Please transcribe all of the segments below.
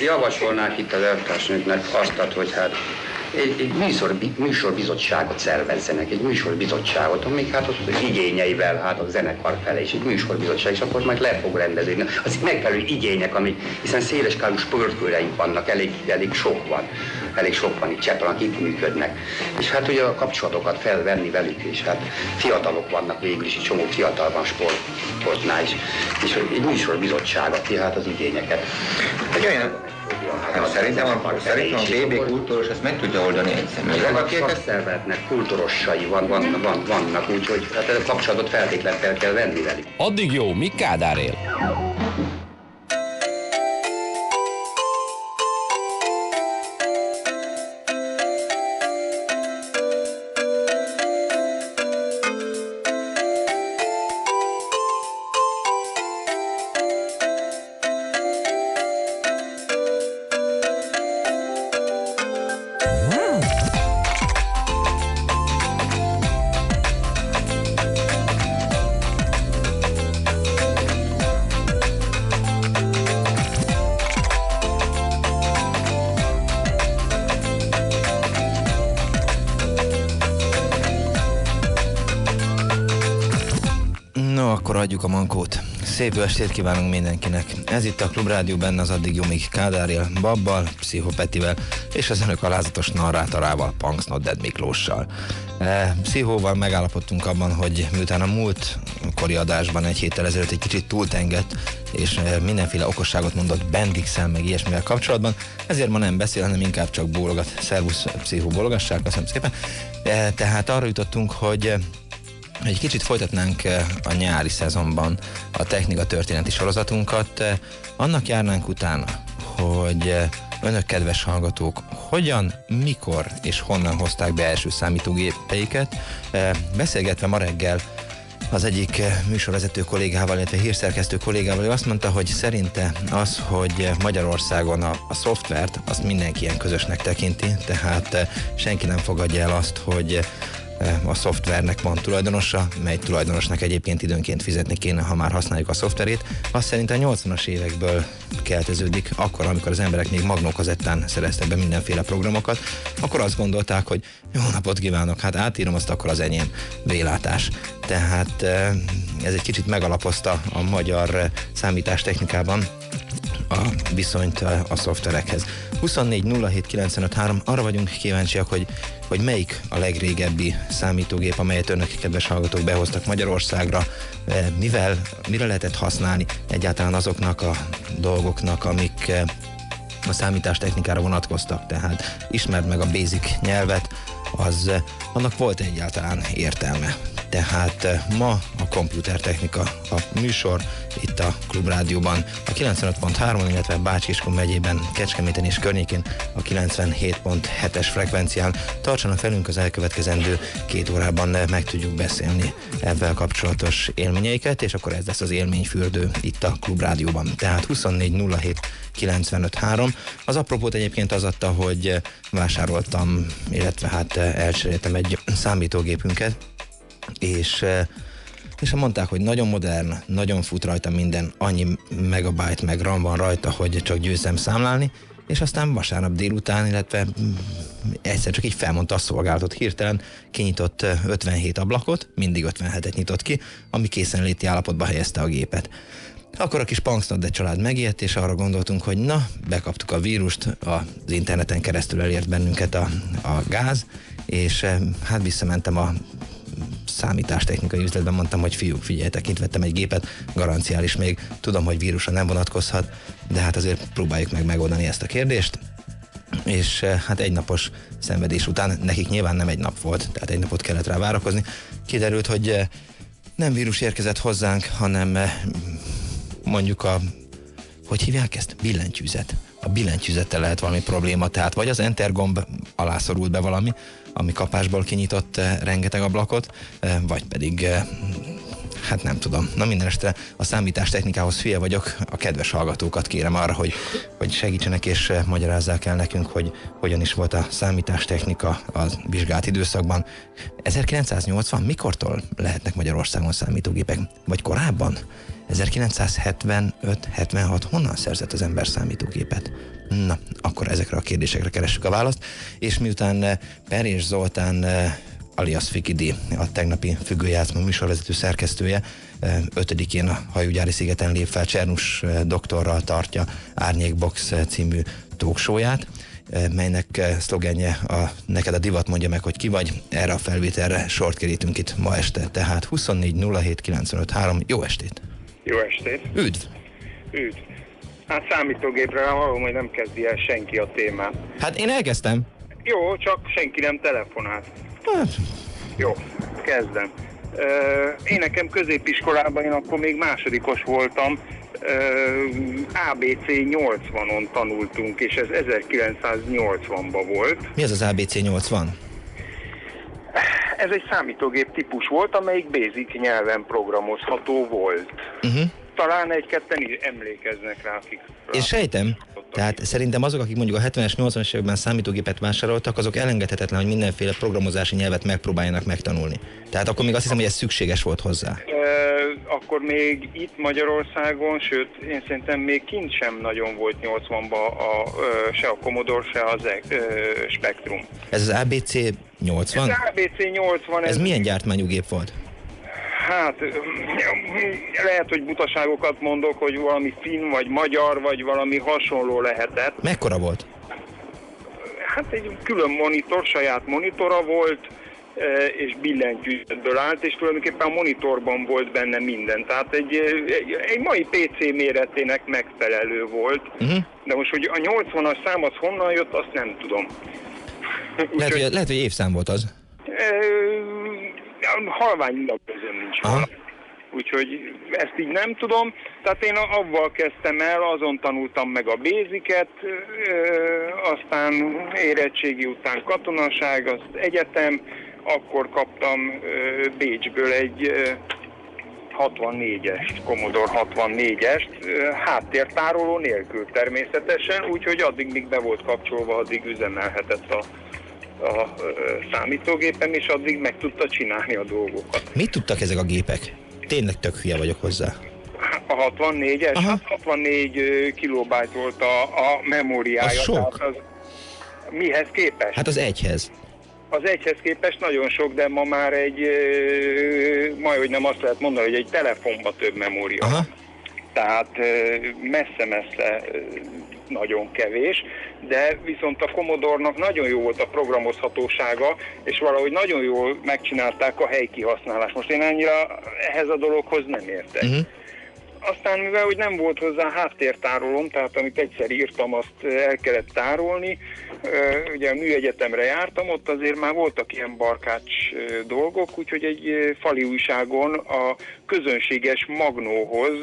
javasolnák itt az elvtársnőknek azt, hogy hát egy, egy műsor, műsorbizottságot szervezzenek, egy műsorbizottságot, amik hát az igényeivel, hát a zenekar fele, és egy műsorbizottság, és akkor majd le fog rendezni. Az megfelelő igények, amik, hiszen széleskálú sportkőreink vannak, elég, elég sok van, elég sok van itt Csepel, akik működnek. És hát ugye a kapcsolatokat felvenni velük, és hát fiatalok vannak végül is, egy csomó fiatal van sport, sportnál is, és egy műsorbizottság, aki hát az igényeket. Egy olyan Hát, szerintem a, szerintem a BB kultúros ezt meg tudja oldani egy személy. A szakszervezetnek kultúrossai van, van, van, vannak, úgyhogy hát a kapcsolatot feltétlenül fel kell venni velük. Addig jó, mi Kádár él? Szép jó estét kívánunk mindenkinek. Ez itt a Klubrádió benne az addig Jumik Kádárjel, Babbal, Pszichopetivel és az önök alázatos narrátorával, Punks Not Dead Miklóssal. E, Pszichóval megállapodtunk abban, hogy miután a múlt kori adásban egy héttel ezelőtt egy kicsit túltengett, és e, mindenféle okosságot mondott Bendixel, meg ilyesmivel kapcsolatban, ezért ma nem beszél, hanem inkább csak bólogat. Szervusz, Pszichó, bólogassák, köszönöm szépen. E, tehát arra jutottunk, hogy egy kicsit folytatnánk eh, a nyári szezonban a technika történeti sorozatunkat. Eh, annak járnánk utána, hogy eh, önök kedves hallgatók hogyan, mikor és honnan hozták be első számítógépeiket. Beszélgetve ma reggel az egyik műsorvezető kollégával, illetve hírszerkesztő kollégával, ő azt mondta, hogy szerinte az, hogy Magyarországon a, a szoftvert, azt mindenki ilyen közösnek tekinti, tehát senki nem fogadja el azt, hogy a szoftvernek van tulajdonosa, mely tulajdonosnak egyébként időnként fizetni kéne, ha már használjuk a szoftverét. Szerint a 80-as évekből kelteződik, akkor, amikor az emberek még magnókazettán szereztek be mindenféle programokat, akkor azt gondolták, hogy jó napot kívánok, hát átírom azt akkor az enyém vélátás. Tehát ez egy kicsit megalapozta a magyar számítástechnikában a viszonyt a, a szoftverekhez. 24 07 953, arra vagyunk kíváncsiak, hogy, hogy melyik a legrégebbi számítógép, amelyet önök, kedves hallgatók, behoztak Magyarországra, e, mivel, mire lehetett használni egyáltalán azoknak a dolgoknak, amik e, a számítástechnikára vonatkoztak, tehát ismerd meg a basic nyelvet, az annak volt egyáltalán értelme. Tehát eh, ma a komputertechnika a műsor itt a Klubrádióban a 95.3, illetve Bácsiskun megyében, Kecskeméten és környékén a 97.7-es frekvencián. Tartsanak velünk az elkövetkezendő két órában eh, meg tudjuk beszélni ebben kapcsolatos élményeiket, és akkor ez lesz az élményfürdő itt a Klubrádióban. Tehát 2407 953. Az apropót egyébként az adta, hogy eh, vásároltam, illetve hát elcseréltem egy számítógépünket, és és mondták, hogy nagyon modern, nagyon fut rajta minden, annyi megabyte meg RAM van rajta, hogy csak győzem számlálni, és aztán vasárnap délután, illetve mm, egyszer csak így felmondta a szolgálatot hirtelen, kinyitott 57 ablakot, mindig 57-et nyitott ki, ami készenléti állapotba helyezte a gépet. Akkor a kis de család megijedt, és arra gondoltunk, hogy na, bekaptuk a vírust, az interneten keresztül elért bennünket a, a gáz, és hát visszamentem a számítástechnikai üzletben mondtam, hogy fiúk, figyeljetek, itt vettem egy gépet, garanciális még, tudom, hogy vírusra nem vonatkozhat, de hát azért próbáljuk meg megoldani ezt a kérdést és eh, hát egy napos szenvedés után, nekik nyilván nem egy nap volt, tehát egy napot kellett rá várakozni, kiderült, hogy eh, nem vírus érkezett hozzánk, hanem eh, mondjuk a, hogy hívják ezt? Billentyűzet. A billentyűzettel lehet valami probléma, tehát vagy az enter gomb alá szorult be valami, ami kapásból kinyitott eh, rengeteg ablakot, eh, vagy pedig eh, hát nem tudom. Na minden este a számítástechnikához fia vagyok, a kedves hallgatókat kérem arra, hogy, hogy segítsenek és magyarázzák el nekünk, hogy hogyan is volt a számítástechnika a vizsgált időszakban. 1980 mikortól lehetnek Magyarországon számítógépek? Vagy korábban? 1975-76 honnan szerzett az ember számítógépet? Na, akkor ezekre a kérdésekre keressük a választ, és miután eh, Per és Zoltán eh, alias Fikidi, a tegnapi függőjátszma műsorvezető szerkesztője, eh, ötödikén a hajógyári szigeten lép fel Csernus doktorral tartja Árnyékbox című talksóját, melynek szlogenje a Neked a divat mondja meg, hogy ki vagy. Erre a felvételre sort kerítünk itt ma este. Tehát 24 07 95 3. Jó estét! Jó estét! Üdv! Üdv! Hát számítógépre való, hogy nem kezdi el senki a témát. Hát én elkezdtem. Jó, csak senki nem telefonált. Hát, Jó, kezdem. Én nekem középiskolában, én akkor még másodikos voltam, ABC 80-on tanultunk, és ez 1980-ban volt. mi az az ABC 80? Ez egy számítógép típus volt, amelyik basic nyelven programozható volt. Uh-huh. Talán egy-ketten emlékeznek rá, akik... Én sejtem, tehát szerintem azok, akik mondjuk a 70-es, 80-es években számítógépet vásároltak, azok elengedhetetlen, hogy mindenféle programozási nyelvet megpróbáljanak megtanulni. Tehát akkor még azt hiszem, hogy ez szükséges volt hozzá. Akkor még itt Magyarországon, sőt, én szerintem még kint sem nagyon volt 80-ban a, se a Commodore, se az e- Spectrum. Ez az ABC 80? Ez ABC 80, ez, Ez milyen gyártmányú gép volt? Hát lehet, hogy butaságokat mondok, hogy valami finn, vagy magyar, vagy valami hasonló lehetett. Mekkora volt? Hát egy külön monitor, saját monitora volt, e, és billentyűzetből állt, és tulajdonképpen a monitorban volt benne minden. Tehát egy, egy, egy mai PC méretének megfelelő volt. Uh-huh. De most, hogy a 80-as szám az honnan jött, azt nem tudom. Lehet, hogy, lehet, hogy évszám volt az. E, halványilag közön nincs. Aha. Aha. Úgyhogy ezt így nem tudom. Tehát én avval kezdtem el, azon tanultam meg a béziket, aztán érettségi után katonaság, azt egyetem, akkor kaptam Bécsből egy ö, 64-est, Commodore 64-est, ö, háttértároló nélkül természetesen, úgyhogy addig, míg be volt kapcsolva, addig üzemelhetett a, a számítógépem, és addig meg tudta csinálni a dolgokat. Mit tudtak ezek a gépek? Tényleg tök hülye vagyok hozzá. A 64-es, Aha. hát 64 ö, kilobájt volt a, a memóriája. Az sok. Az, mihez képest? Hát az egyhez. Az egyhez képest nagyon sok, de ma már egy, majd nem azt lehet mondani, hogy egy telefonba több memória. Aha. Tehát messze-messze nagyon kevés, de viszont a Commodore-nak nagyon jó volt a programozhatósága, és valahogy nagyon jól megcsinálták a helykihasználást. Most én annyira ehhez a dologhoz nem értek. Uh-huh. Aztán mivel hogy nem volt hozzá háttértárolom, tehát amit egyszer írtam, azt el kellett tárolni. Ö, Ugye a műegyetemre jártam, ott azért már voltak ilyen barkács ö, dolgok, úgyhogy egy fali újságon a közönséges magnóhoz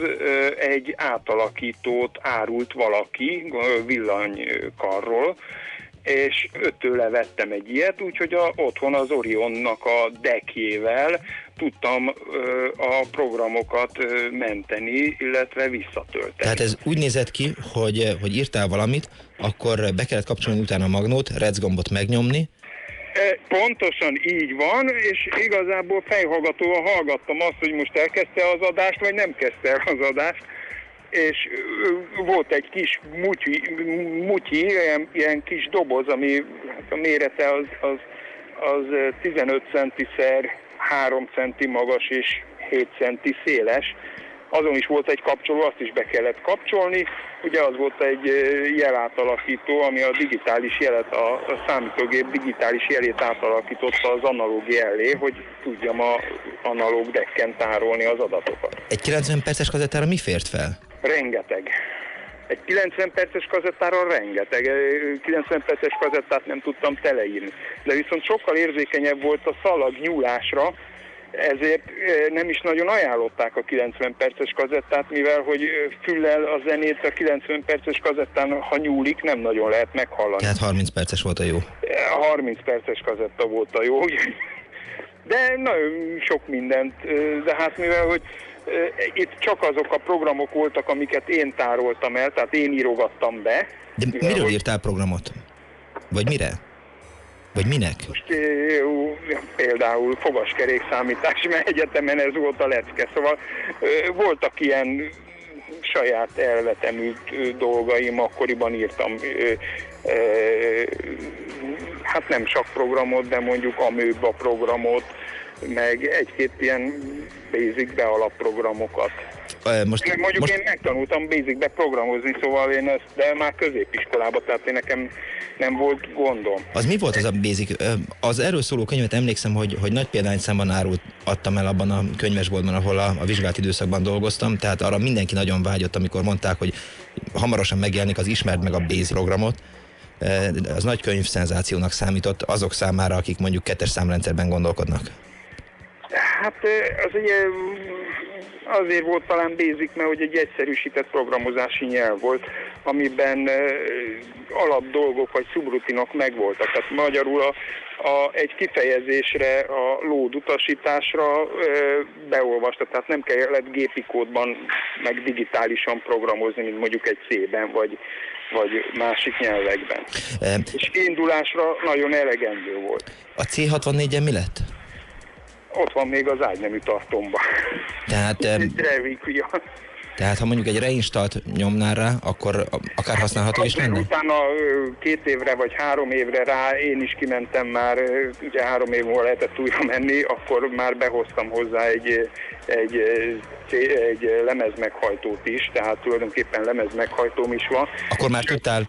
egy átalakítót árult valaki villanykarról, és öttőle vettem egy ilyet, úgyhogy a, otthon az Orionnak a deckjével tudtam ö, a programokat ö, menteni, illetve visszatölteni. Tehát ez úgy nézett ki, hogy, hogy írtál valamit, akkor be kellett kapcsolni utána a magnót, rec gombot megnyomni, Pontosan így van, és igazából fejhallgatóval hallgattam azt, hogy most elkezdte az adást, vagy nem kezdte el az adást, és volt egy kis mutyi, mutyi ilyen, ilyen kis doboz, ami hát a mérete az, az, az ö, 15 centiszer 3 centi magas és 7 centi széles. Azon is volt egy kapcsoló, azt is be kellett kapcsolni. Ugye az volt egy jelátalakító, ami a digitális jelet, a számítógép digitális jelét átalakította az analóg jellé, hogy tudjam a analóg decken tárolni az adatokat. egy 90 perces kazettára mi fért fel? Rengeteg. Egy 90 perces kazettára rengeteg. Ö, 90 perces kazettát nem tudtam teleírni. De viszont sokkal érzékenyebb volt a szalag nyúlásra, ezért nem is nagyon ajánlották a 90 perces kazettát, mivel hogy füllel a zenét a 90 perces kazettán, ha nyúlik, nem nagyon lehet meghallani. Tehát 30 perces volt a jó. A 30 perces kazetta volt a jó, de nagyon sok mindent, de hát mivel, hogy itt csak azok a programok voltak, amiket én tároltam el, tehát én írogattam be. De mivel, miről hogy írtál programot? Vagy mire? Vagy minek? Most, például fogaskerék számítás, mert egyetemen ez volt a lecke. Szóval voltak ilyen saját elvetemült dolgaim, akkoriban írtam hát nem csak programot, de mondjuk amőba programot, meg egy-két ilyen basic bealapprogramokat. Ö, Most, Mondjuk most én megtanultam basicbe programozni, szóval én ezt, de már középiskolában, tehát én nekem nem volt gondom. az mi volt az a basic? Az erről szóló könyvet emlékszem, hogy, hogy nagy példányszámban árult adtam el abban a könyvesboltban, ahol a, a vizsgált időszakban dolgoztam, tehát arra mindenki nagyon vágyott, amikor mondták, hogy hamarosan megjelenik az Ismerd meg a Basic programot. Ö, Az nagy könyv szenzációnak számított azok számára, akik mondjuk kettes számrendszerben gondolkodnak. Hát az ugye azért volt talán basic, mert hogy egy egyszerűsített programozási nyelv volt, amiben alap dolgok vagy szubrutinok megvoltak. Tehát magyarul a, a, egy kifejezésre, a load utasításra beolvasta, tehát nem kellett gépi kódban meg digitálisan programozni, mint mondjuk egy C-ben vagy, vagy másik nyelvekben. Ö, És indulásra nagyon elegendő volt. A C64-en mi lett? Ott van még az ágynemű tartomba. Tehát, Revikvia. Tehát ha mondjuk egy reinstalt nyomnál rá, akkor akár használható is lenne? Utána két évre vagy három évre rá én is kimentem már, ugye három év múlva lehetett újra menni, akkor már behoztam hozzá egy, egy, egy lemezmeghajtót is, tehát tulajdonképpen lemezmeghajtóm is van. Akkor már tudtál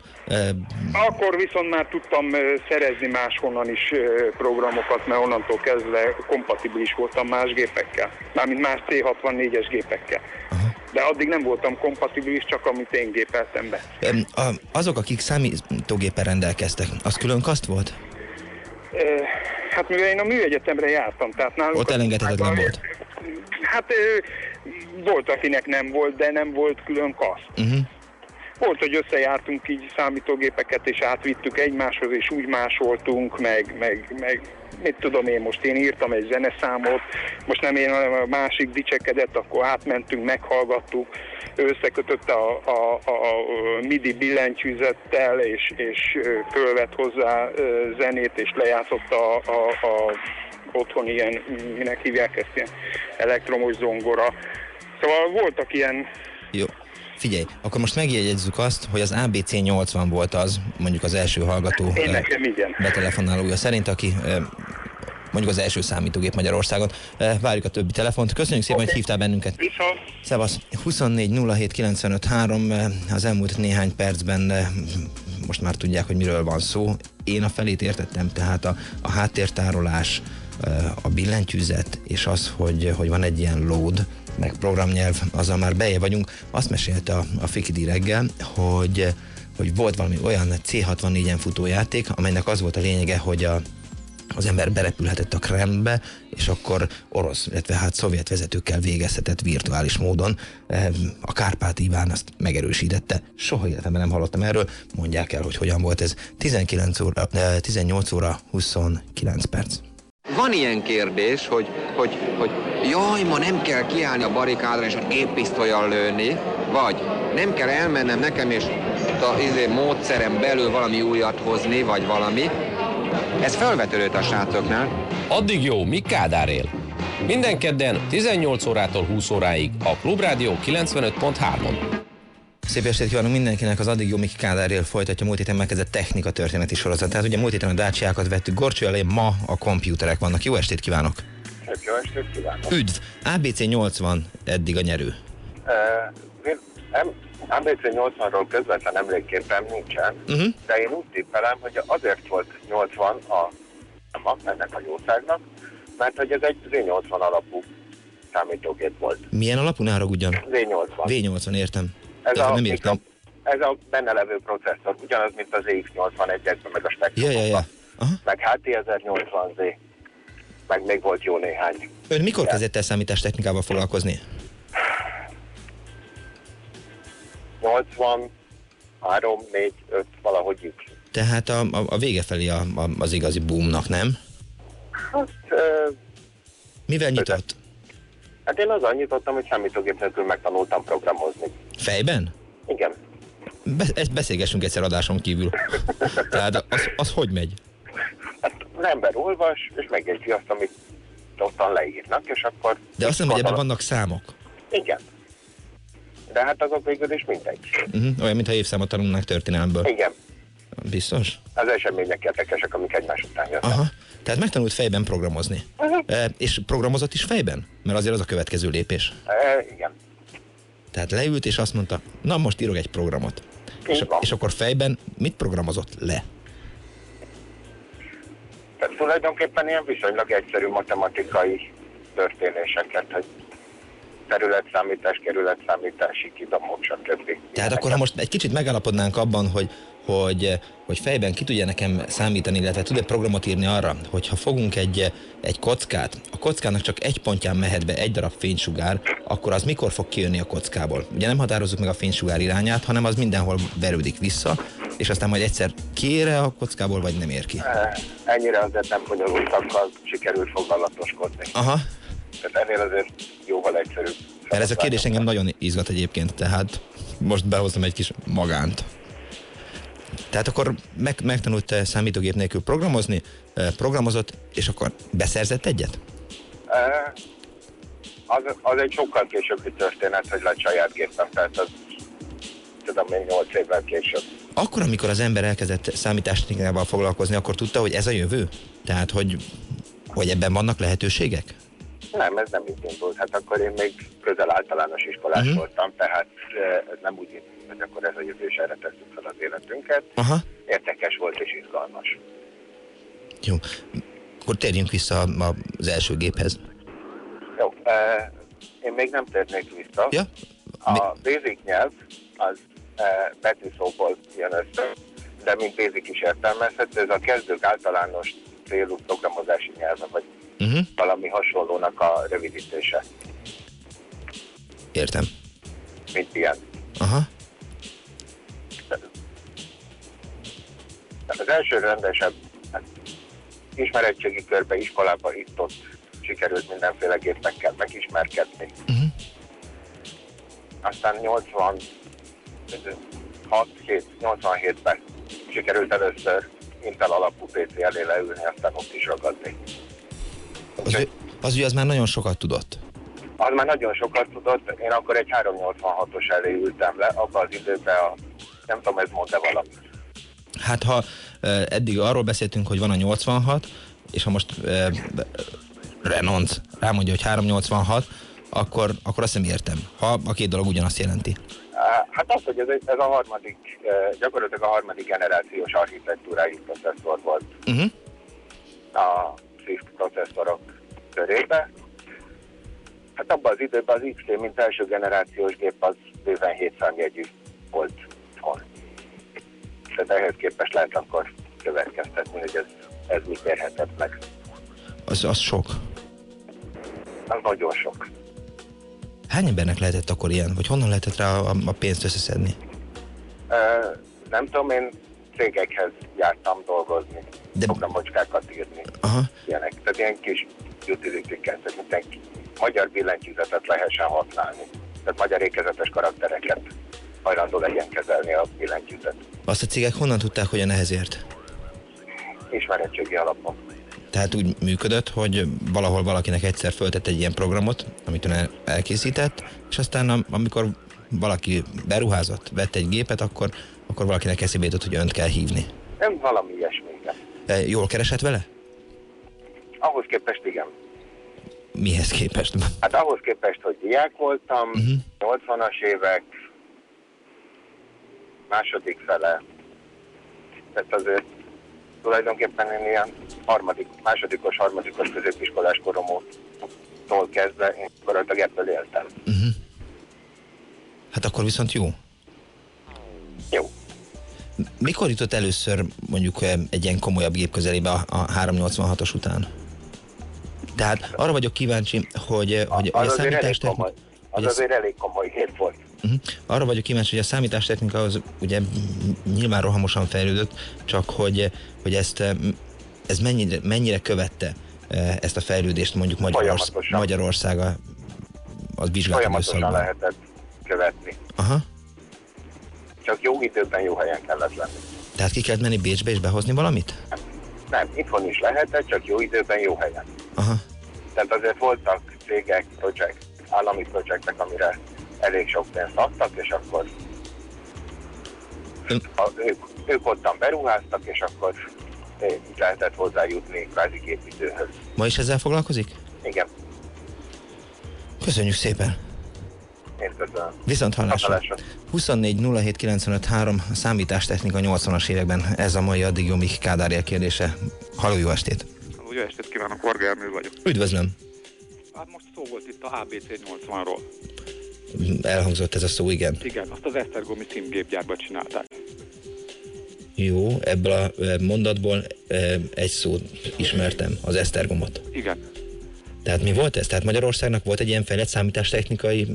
Akkor viszont már tudtam szerezni máshonnan is programokat, mert onnantól kezdve kompatibilis voltam más gépekkel, mármint más C64-es gépekkel. De addig nem voltam kompatibilis, csak amit én gépeltem be. Azok, akik számítógépen rendelkeztek, az külön kaszt volt? Hát mivel én a műegyetemre jártam, tehát nálunk... Ott elengedhetetlen volt. Hát volt, akinek nem volt, de nem volt külön kaszt. Uh-huh. Volt, hogy összejártunk így számítógépeket, és átvittük egymáshoz, és úgy másoltunk, meg, meg, meg mit tudom én, most én írtam egy zeneszámot, most nem én, hanem a másik dicsekedett, akkor átmentünk, meghallgattuk, összekötötte a, a, a, a MIDI billentyűzettel, és, és fölvett hozzá zenét, és lejátszotta a, a, a otthon ilyen, minek hívják ezt, ilyen elektromos zongora. Szóval voltak ilyen Jó. Figyelj, akkor most megjegyezzük azt, hogy az ABC 80 volt az, mondjuk az első hallgató Én ö, nekem igen. betelefonálója szerint, aki ö, mondjuk az első számítógép Magyarországon. Ö, Várjuk a többi telefont. Köszönjük szépen, hogy hívtál bennünket. Viszont Szevasz. 24 07 95 3, eh, az elmúlt néhány percben eh, most már tudják, hogy miről van szó. Én a felét értettem, tehát a, a háttértárolás, eh, a billentyűzet, és az, hogy, hogy van egy ilyen load, meg programnyelv, azzal már beje vagyunk. Azt mesélte a, a Fikidi reggel, hogy, hogy volt valami olyan C64-en futó játék, amelynek az volt a lényege, hogy a, az ember berepülhetett a Kremlbe, és akkor orosz, illetve hát szovjet vezetőkkel végezhetett virtuális módon. Eh, A Kárpát Iván azt megerősítette. Soha életemben nem hallottam erről. Mondják el, hogy hogyan volt ez. 19 óra, eh, 18 óra 29 perc. Van ilyen kérdés, hogy, hogy, hogy jaj, ma nem kell kiállni a barikádra és a géppisztolyal lőni, vagy nem kell elmennem nekem és a izé, módszerem belül valami újat hozni, vagy valami. Ez felvetődött a srácoknál. Addig jó, míg Kádár él. Minden kedden 18 órától 20 óráig a Klubrádió 95.3-on. Szép estét kívánunk mindenkinek, az addig jó Miki Kádárért folytatja múlt héten megkezdett technika történeti sorozat. Tehát ugye múlt héten a dácsiákat vettük Gorcső elé, ma a komputerek vannak. Jó estét kívánok! Jó estét kívánok! Üdv! ABC 80 eddig a nyerő. Uh, nem, ABC 80-ról közvetlen emlékképpen nincsen, Uh-huh. de én úgy tippelem, hogy azért volt 80 a, ennek a jószágnak, mert hogy ez egy Z80 alapú számítógép volt. Milyen alapú? Ne haragudjon. Z80. V80 értem. Ez a, nem értem. ez a benne levő processzor, ugyanaz, mint az ZX81-ekben, meg a Ja, Spectrumban. ja, ja. Aha. Meg HT 1080Z, meg még volt jó néhány. Ön mikor kezdett el számítástechnikával foglalkozni? 80, 3, 4, 5, valahogy így. Tehát a, a, a vége felé a, a, az igazi boomnak, nem? Hát, ö, Mivel nyitott? Hát én azzal nyitottam, hogy számítógép nélkül megtanultam programozni. Fejben? Igen. Be, ezt beszélgessünk egyszer adáson kívül. Tehát az, az hogy megy? Hát az ember olvas, és megjegyzi azt, amit ottan leírnak, és akkor... De azt nem, hogy ebben vannak számok. Igen. de hát azok végül is mindegy. Uh-huh. Olyan, mintha évszámot tanulnánk történelemből. Igen, Biztos? az események érdekesek, amik egymás után jöttek. Aha. Tehát megtanult fejben programozni. Uh-huh. E, és programozott is fejben? Mert azért az a következő lépés. E, igen. Tehát leült és azt mondta, na most írok egy programot. És, és akkor fejben mit programozott le? Tehát tulajdonképpen ilyen viszonylag egyszerű matematikai történéseket, hogy területszámítás, kerületszámítási kidomok, stb. Tehát akkor, ha most egy kicsit megállapodnánk abban, hogy, hogy, hogy fejben ki tudja nekem számítani, illetve tud egy programot írni arra, hogy ha fogunk egy, egy kockát, a kockának csak egy pontján mehet be egy darab fénysugár, akkor az mikor fog kijönni a kockából? Ugye nem határozzuk meg a fénysugár irányát, hanem az mindenhol verődik vissza, és aztán majd egyszer kiére a kockából, vagy nem ér ki. E, Ennyire azért nem bonyolultakkal sikerült foglalatoskodni. Aha, Tehát ennél azért jóval egyszerűbb. mert ez a kérdés engem nagyon izgat egyébként, tehát most behoztam egy kis magánt. Tehát akkor meg, megtanult eh, számítógép nélkül programozni, eh, programozott, és akkor beszerzett egyet? E, Az, az egy sokkal későbbi történet, hogy lett saját gépem, tehát az tudom én 8 évvel később. Akkor, amikor az ember elkezdett számítástechnikával foglalkozni, akkor tudta, hogy ez a jövő? Tehát, hogy, hogy ebben vannak lehetőségek? Nem, ez nem így indult. Hát akkor én még közel általános iskolás Mhm. uh-huh. voltam, tehát eh, ez nem úgy indult, hogy akkor ez a jövő, és erre tesszük fel az életünket. Aha, Érdekes volt és izgalmas. jó. Akkor térjünk vissza az első géphez. Jó, eh, én még nem térnék vissza. Ja? Mi- A basic nyelv az eh, betűszóból jön össze, de mint basic is értelmezhető, ez a kezdők általános célú programozási nyelve, vagy Uh-huh. valami hasonlónak a rövidítése, Értem. mint ilyen. Aha. Az első rendesebb ismeretségi körbe, iskolába itt-ott sikerült mindenféle gépekkel megismerkedni. Uh-huh. Aztán 86 7, 87-ben sikerült először Intel alapú PC elé leülni, aztán ott is ragadni. Az, ő- az ugye az már nagyon sokat tudott. Az már nagyon sokat tudott, én akkor egy 386-os elé ültem le, abban az időben a, nem tudom, ez mond-e valami. Hát ha eddig arról beszéltünk, hogy van a 86, és ha most eh, Renonc rámondja, hogy 386, akkor, akkor azt nem értem, ha a két dolog ugyanazt jelenti. Hát az, hogy ez, ez a harmadik, gyakorlatilag a harmadik generációs architektúrájú processzor volt Uh-huh. a CISC processzorok körébe. Hát abban az időben az XT, mint első generációs gép, az bőven 7 számjegyű volt itthon. Tehát ehhez képest lehet akkor következtetni, hogy ez, ez mit érhetett meg. Az, az sok. Az nagyon sok. Hány embernek lehetett akkor ilyen? Vagy honnan lehetett rá a, a pénzt összeszedni? Ö, nem tudom, én cégekhez jártam dolgozni, De- programocskákat írni, Aha. ilyenek. Tehát ilyen kis utility-ket, hogy mindenki magyar billentyűzetet lehessen használni. Tehát magyar ékezetes karaktereket hajlandó legyen kezelni a billentyűzet. Azt a cégek honnan tudták, hogy a nehezért? Ismeretségi alapon. Tehát úgy működött, hogy valahol valakinek egyszer föltett egy ilyen programot, amit ön el- elkészített, és aztán am- amikor valaki beruházott, vett egy gépet, akkor, akkor valakinek eszébe jutott, hogy önt kell hívni. Nem valami ilyesmi, igen. E, Jól keresett vele? Ahhoz képest igen. Mihez képest? Hát ahhoz képest, hogy diák voltam, Mhm. 80-as évek, második fele, tehát azért tulajdonképpen én ilyen harmadik, másodikos, harmadikos középiskolás koromtól kezdve én gyakorlatilag ebből éltem. Uh-huh. Hát akkor viszont jó. Jó. Mikor jutott először mondjuk eh, egy ilyen komolyabb gép közelébe a, a 386-os után? Tehát arra vagyok kíváncsi, hogy, eh, hogy, a az elég számítástechnika... Az a- azért elég komoly gép volt. Uh-huh. Arra vagyok kíváncsi, hogy a számítástechnika az ugye nyilván rohamosan fejlődött, csak hogy, hogy ezt, eh, ez mennyire, mennyire követte eh, ezt a fejlődést mondjuk Magyarorsz, Folyamatosan. Magyarország a, az vizsgált Folyamatosan lehetett követni. Aha. Csak jó időben jó helyen kellett lenni. Tehát ki kellett menni Bécsbe és behozni valamit? Nem, itthon is lehetett, csak jó időben jó helyen. Aha. Tehát azért voltak cégek, projekt, állami projektek, amire elég sok pénzt adtak, és akkor Ön- a, ők, ők ottan beruháztak, és akkor eh, lehetett hozzájutni kvázi képítőhöz. Ma is ezzel foglalkozik? Igen, Köszönjük szépen! Én köszönöm. Viszont hallásra. Hallásra. 24 07 95 3, a számítástechnika 80-as években, ez a mai addig jó Miki Kádárja kérdése. Halló, jó estét! Jó estét kívánok, Varga Elmű vagyok. Üdvözlöm! Hát most szó volt itt a ABC 80-ról. Elhangzott ez a szó, igen. Igen, azt az Esztergomi címgépgyárban csinálták. Jó, ebből a e, mondatból e, egy szót ismertem, az Esztergomot. Igen. Tehát mi volt ez? Tehát Magyarországnak volt egy ilyen fejlett számítástechnikai,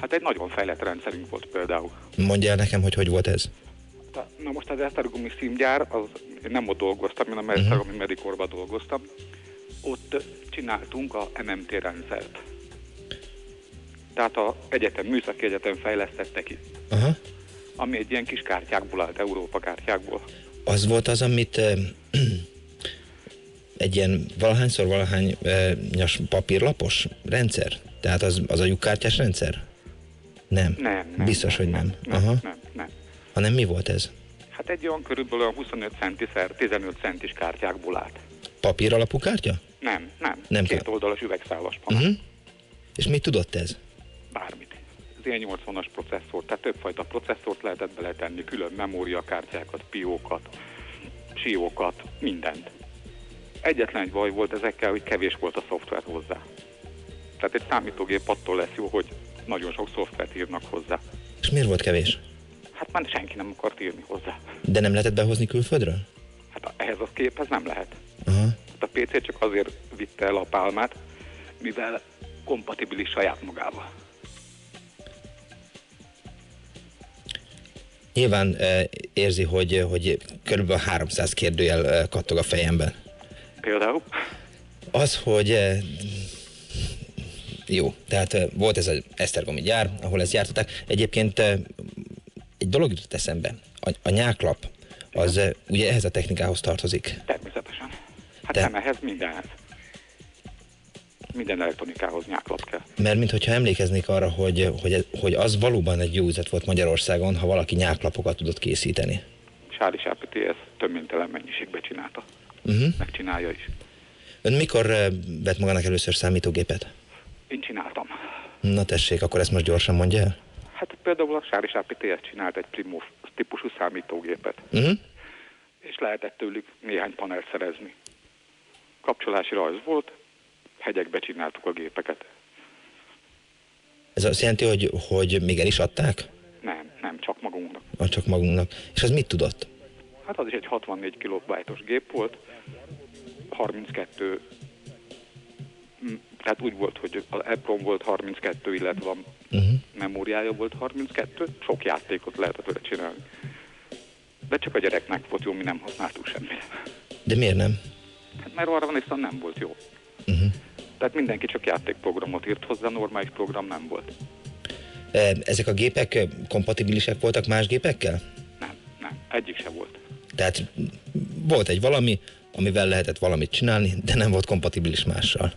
Hát egy nagyon fejlett rendszerünk volt például. mondja el nekem, hogy hogy volt ez? Na most az Esztergomi címgyár, az, én nem ott dolgoztam, én a Esztergomi Medikorban dolgoztam. Ott csináltunk a MMT rendszert. Tehát a egyetem, műszaki egyetem fejlesztette ki, Aha. ami egy ilyen kis kártyákból állt, Európa kártyákból. Az volt az, amit egy ilyen valahányszor valahányas papírlapos rendszer? Tehát az, az a lyukkártyás rendszer? Nem. Nem, nem. Biztos, hogy nem. Nem, Aha. nem, nem. Hanem mi volt ez? Hát egy olyan körülbelül olyan 25 centiszer 15 centis kártyákból állt. Papír alapú kártya? Nem, nem. Nem Két kell. oldalas üvegszálas panel. Uh-huh. És mit tudott ez? Bármit. Az ilyen 80-as processzor, tehát többfajta processzort lehetett beletenni, külön memóriakártyákat, piókat, siókat, mindent. Egyetlen egy baj volt ezekkel, hogy kevés volt a szoftver hozzá. Tehát egy számítógép attól lesz jó, hogy nagyon sok szoftvert írnak hozzá. És miért volt kevés? Hát már senki nem akart írni hozzá. De nem lehetett behozni külföldről? Hát ehhez a képhez nem lehet. Aha. Hát a PC csak azért vitte el a pálmát, mivel kompatibilis saját magával. Nyilván eh, érzi, hogy, hogy körülbelül 300 kérdőjel eh, kattog a fejemben. Például Az, hogy eh, jó, tehát eh, volt ez az Esztergomi gyár, ahol ezt gyártották. Egyébként eh, egy dolog jutott eszembe. A, a nyáklap, az eh, ugye ehhez a technikához tartozik. természetesen. Hát De- nem ehhez, mindenhez. Minden elektronikához nyáklap kell. Mert mintha emlékeznék arra, hogy, hogy, hogy az valóban egy jó üzlet volt Magyarországon, ha valaki nyáklapokat tudott készíteni. Sári Sápiti ezt többmintelen mennyiségbe csinálta. Uh-huh. Megcsinálja is. Ön mikor eh, vett magának először számítógépet? Én csináltam. Na tessék, akkor ezt most gyorsan mondja el. Hát például a Sári ezt csinált egy Primus típusú számítógépet, Uh-huh. és lehetett tőlük néhány panelt szerezni. Kapcsolási rajz volt, hegyekbe csináltuk a gépeket. Ez azt jelenti, hogy, hogy még el is adták? Nem, nem, csak magunknak. Vagy csak magunknak? És az mit tudott? Hát az is egy 64 kilobájtos gép volt, 32, mm, tehát úgy volt, hogy az EPROM volt 32, illetve a Uh-huh. memóriája volt 32, sok játékot lehetett vele csinálni. De csak a gyereknek volt jó, mi nem használtuk semmire. De miért nem? Hát mert arra van viszont nem volt jó. Uh-huh. Tehát mindenki csak játékprogramot írt hozzá, normális program nem volt. Ezek a gépek kompatibilisek voltak más gépekkel? Nem, nem, egyik se volt. Tehát volt egy valami, amivel lehetett valamit csinálni, de nem volt kompatibilis mással.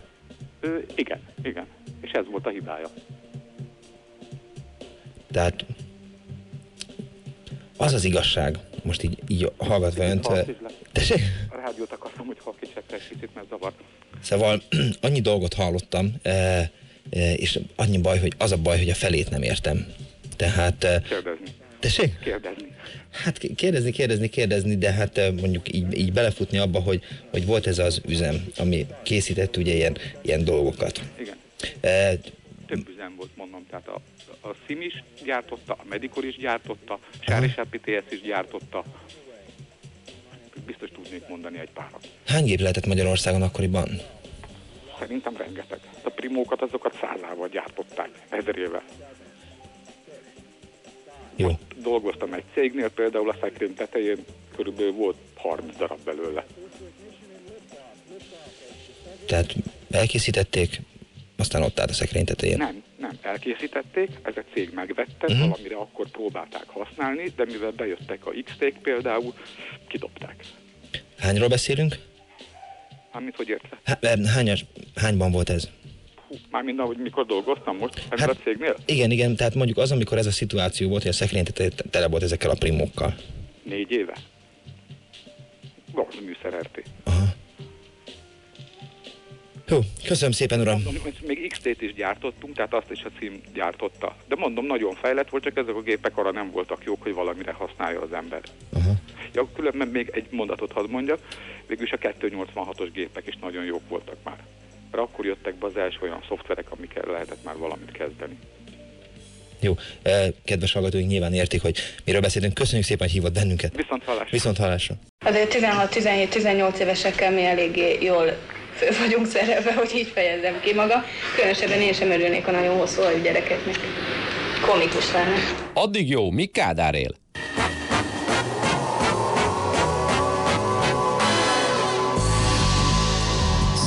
Ő, igen, igen. És ez volt a hibája. Tehát az az igazság, most így, így hallgatva önt... Tessék? A rádiót akartam, hogy halkítsák egy kicsit, mert zavar. Szóval annyi dolgot hallottam, e, e, és annyi baj, hogy az a baj, hogy a felét nem értem. Tehát... e, Kérdezni. Tessék? Kérdezni. Hát kérdezni, kérdezni, kérdezni, de hát mondjuk így, így belefutni abba, hogy, hogy volt ez az üzem, ami készített ugye ilyen, ilyen dolgokat. Igen. E, Több üzem volt, mondom, tehát a, a SIM is gyártotta, a Medicor is gyártotta, a Sári PTS is gyártotta. Biztos tudnék mondani egy párat. hány gép lehetett Magyarországon akkoriban? Szerintem rengeteg. A primókat azokat százával gyártották, ezrével. Jó. Dolgoztam egy cégnél, például a szekrény tetején körülbelül volt 30 darab belőle. Tehát elkészítették, aztán ott állt a szekrény tetején. Nem, nem, elkészítették, ez a cég megvette, uh-huh. valamire akkor próbálták használni, de mivel bejöttek a X-ték például, kidobták. Hányról beszélünk? Amit hogy érte? Há, hányas, hányban volt ez? Mármint ahogy mikor dolgoztam most ebben Hát- a cégnél? Igen, igen, tehát mondjuk az, amikor ez a szituáció volt, hogy a szekrény te- te- tele volt ezekkel a primókkal. Négy éve. Valami műszer RT. Jó, köszönöm szépen, uram. Mondom, még XT-t is gyártottunk, tehát azt is a cím gyártotta. De mondom, nagyon fejlett volt, csak ezek a gépek arra nem voltak jók, hogy valamire használja az ember. Aha. Ja, különben még egy mondatot hadd mondjak, végülis a 286-os gépek is nagyon jók voltak már. Mert akkor jöttek be az első olyan szoftverek, amikkel lehetett már valamit kezdeni. Jó, eh, kedves hallgatóink nyilván értik, hogy miről beszélünk. Köszönjük szépen, hogy hívott bennünket. Viszont hallásra! Viszont hallásra. Azért 16-17-18 évesekkel mi eléggé jól fő vagyunk szerelve, hogy így fejezzem ki maga. Különösebben én sem örülnék a nagyon hosszú gyerekeknek. Komikus lenne. Addig jó, míg Kádár él.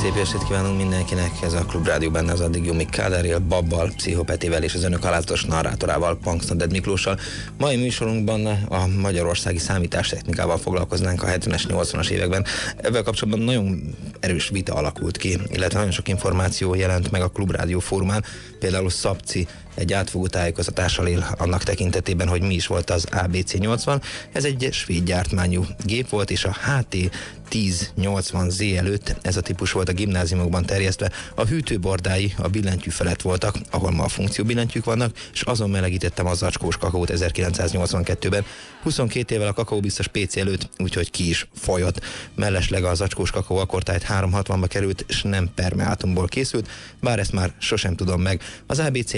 Szép estét kívánunk mindenkinek, ez a Klub Rádió benne az addig Jumik Kádáril, Babbal, Pszichopetivel és az önök alázatos narrátorával, Punksnoded Miklóssal. Mai műsorunkban a magyarországi számítástechnikával foglalkoznánk a 70-es, 80-as években. Ezzel kapcsolatban nagyon erős vita alakult ki, illetve nagyon sok információ jelent meg a Klub Rádió fórumán, például Szabci egy átfogó tájékoztatással él annak tekintetében, hogy mi is volt az ABC80. Ez egy svéd gyártmányú gép volt, és a HT 1080Z előtt ez a típus volt a gimnáziumokban terjesztve. A hűtőbordái a billentyű felett voltak, ahol ma a funkcióbillentyűk vannak, és azon melegítettem a zacskós kakaót 1982-ben. 22 évvel a kakaó biztos PC előtt, úgyhogy ki is folyott. Mellesleg a zacskós kakaó akkortájt 360-ba került, és nem permeátumból készült, bár ezt már sosem tudom meg. Az ABC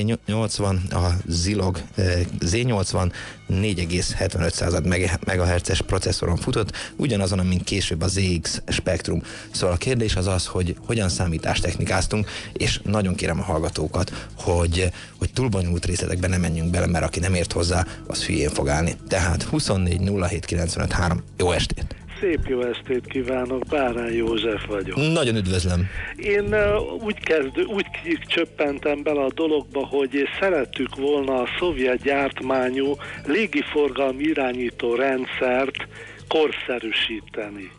80, a Zilog eh, Z80 4,75 MHz-es processzoron futott, ugyanazon, mint később a ZX Spectrum. Szóval a kérdés az az, hogy hogyan számítástechnikáztunk, és nagyon kérem a hallgatókat, hogy, hogy túl bonyolult részletekben nem menjünk bele, mert aki nem ért hozzá, az hülyén fog állni. Tehát 24 07 95 3. Jó estét! Szép jó estét kívánok, Bárán József vagyok. Nagyon üdvözlöm! Én uh, úgy, kezd, úgy csöppentem bele a dologba, hogy szerettük volna a szovjet gyártmányú légiforgalmi irányító rendszert korszerűsíteni.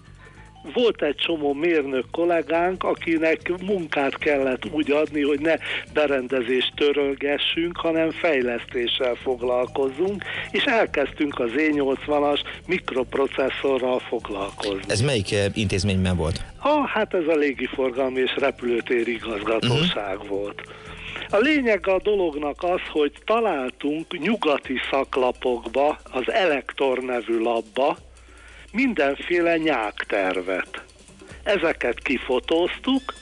Volt egy csomó mérnök kollégánk, akinek munkát kellett úgy adni, hogy ne berendezést törölgessünk, hanem fejlesztéssel foglalkozzunk, és elkezdtünk az E80-as mikroprocesszorral foglalkozni. Ez melyik eh, intézményben volt? Ah, hát ez a légiforgalmi és repülőtér igazgatóság uh-huh. volt. A lényeg a dolognak az, hogy találtunk nyugati szaklapokba, az Elektor nevű labba, mindenféle nyáktervet. Ezeket kifotóztuk,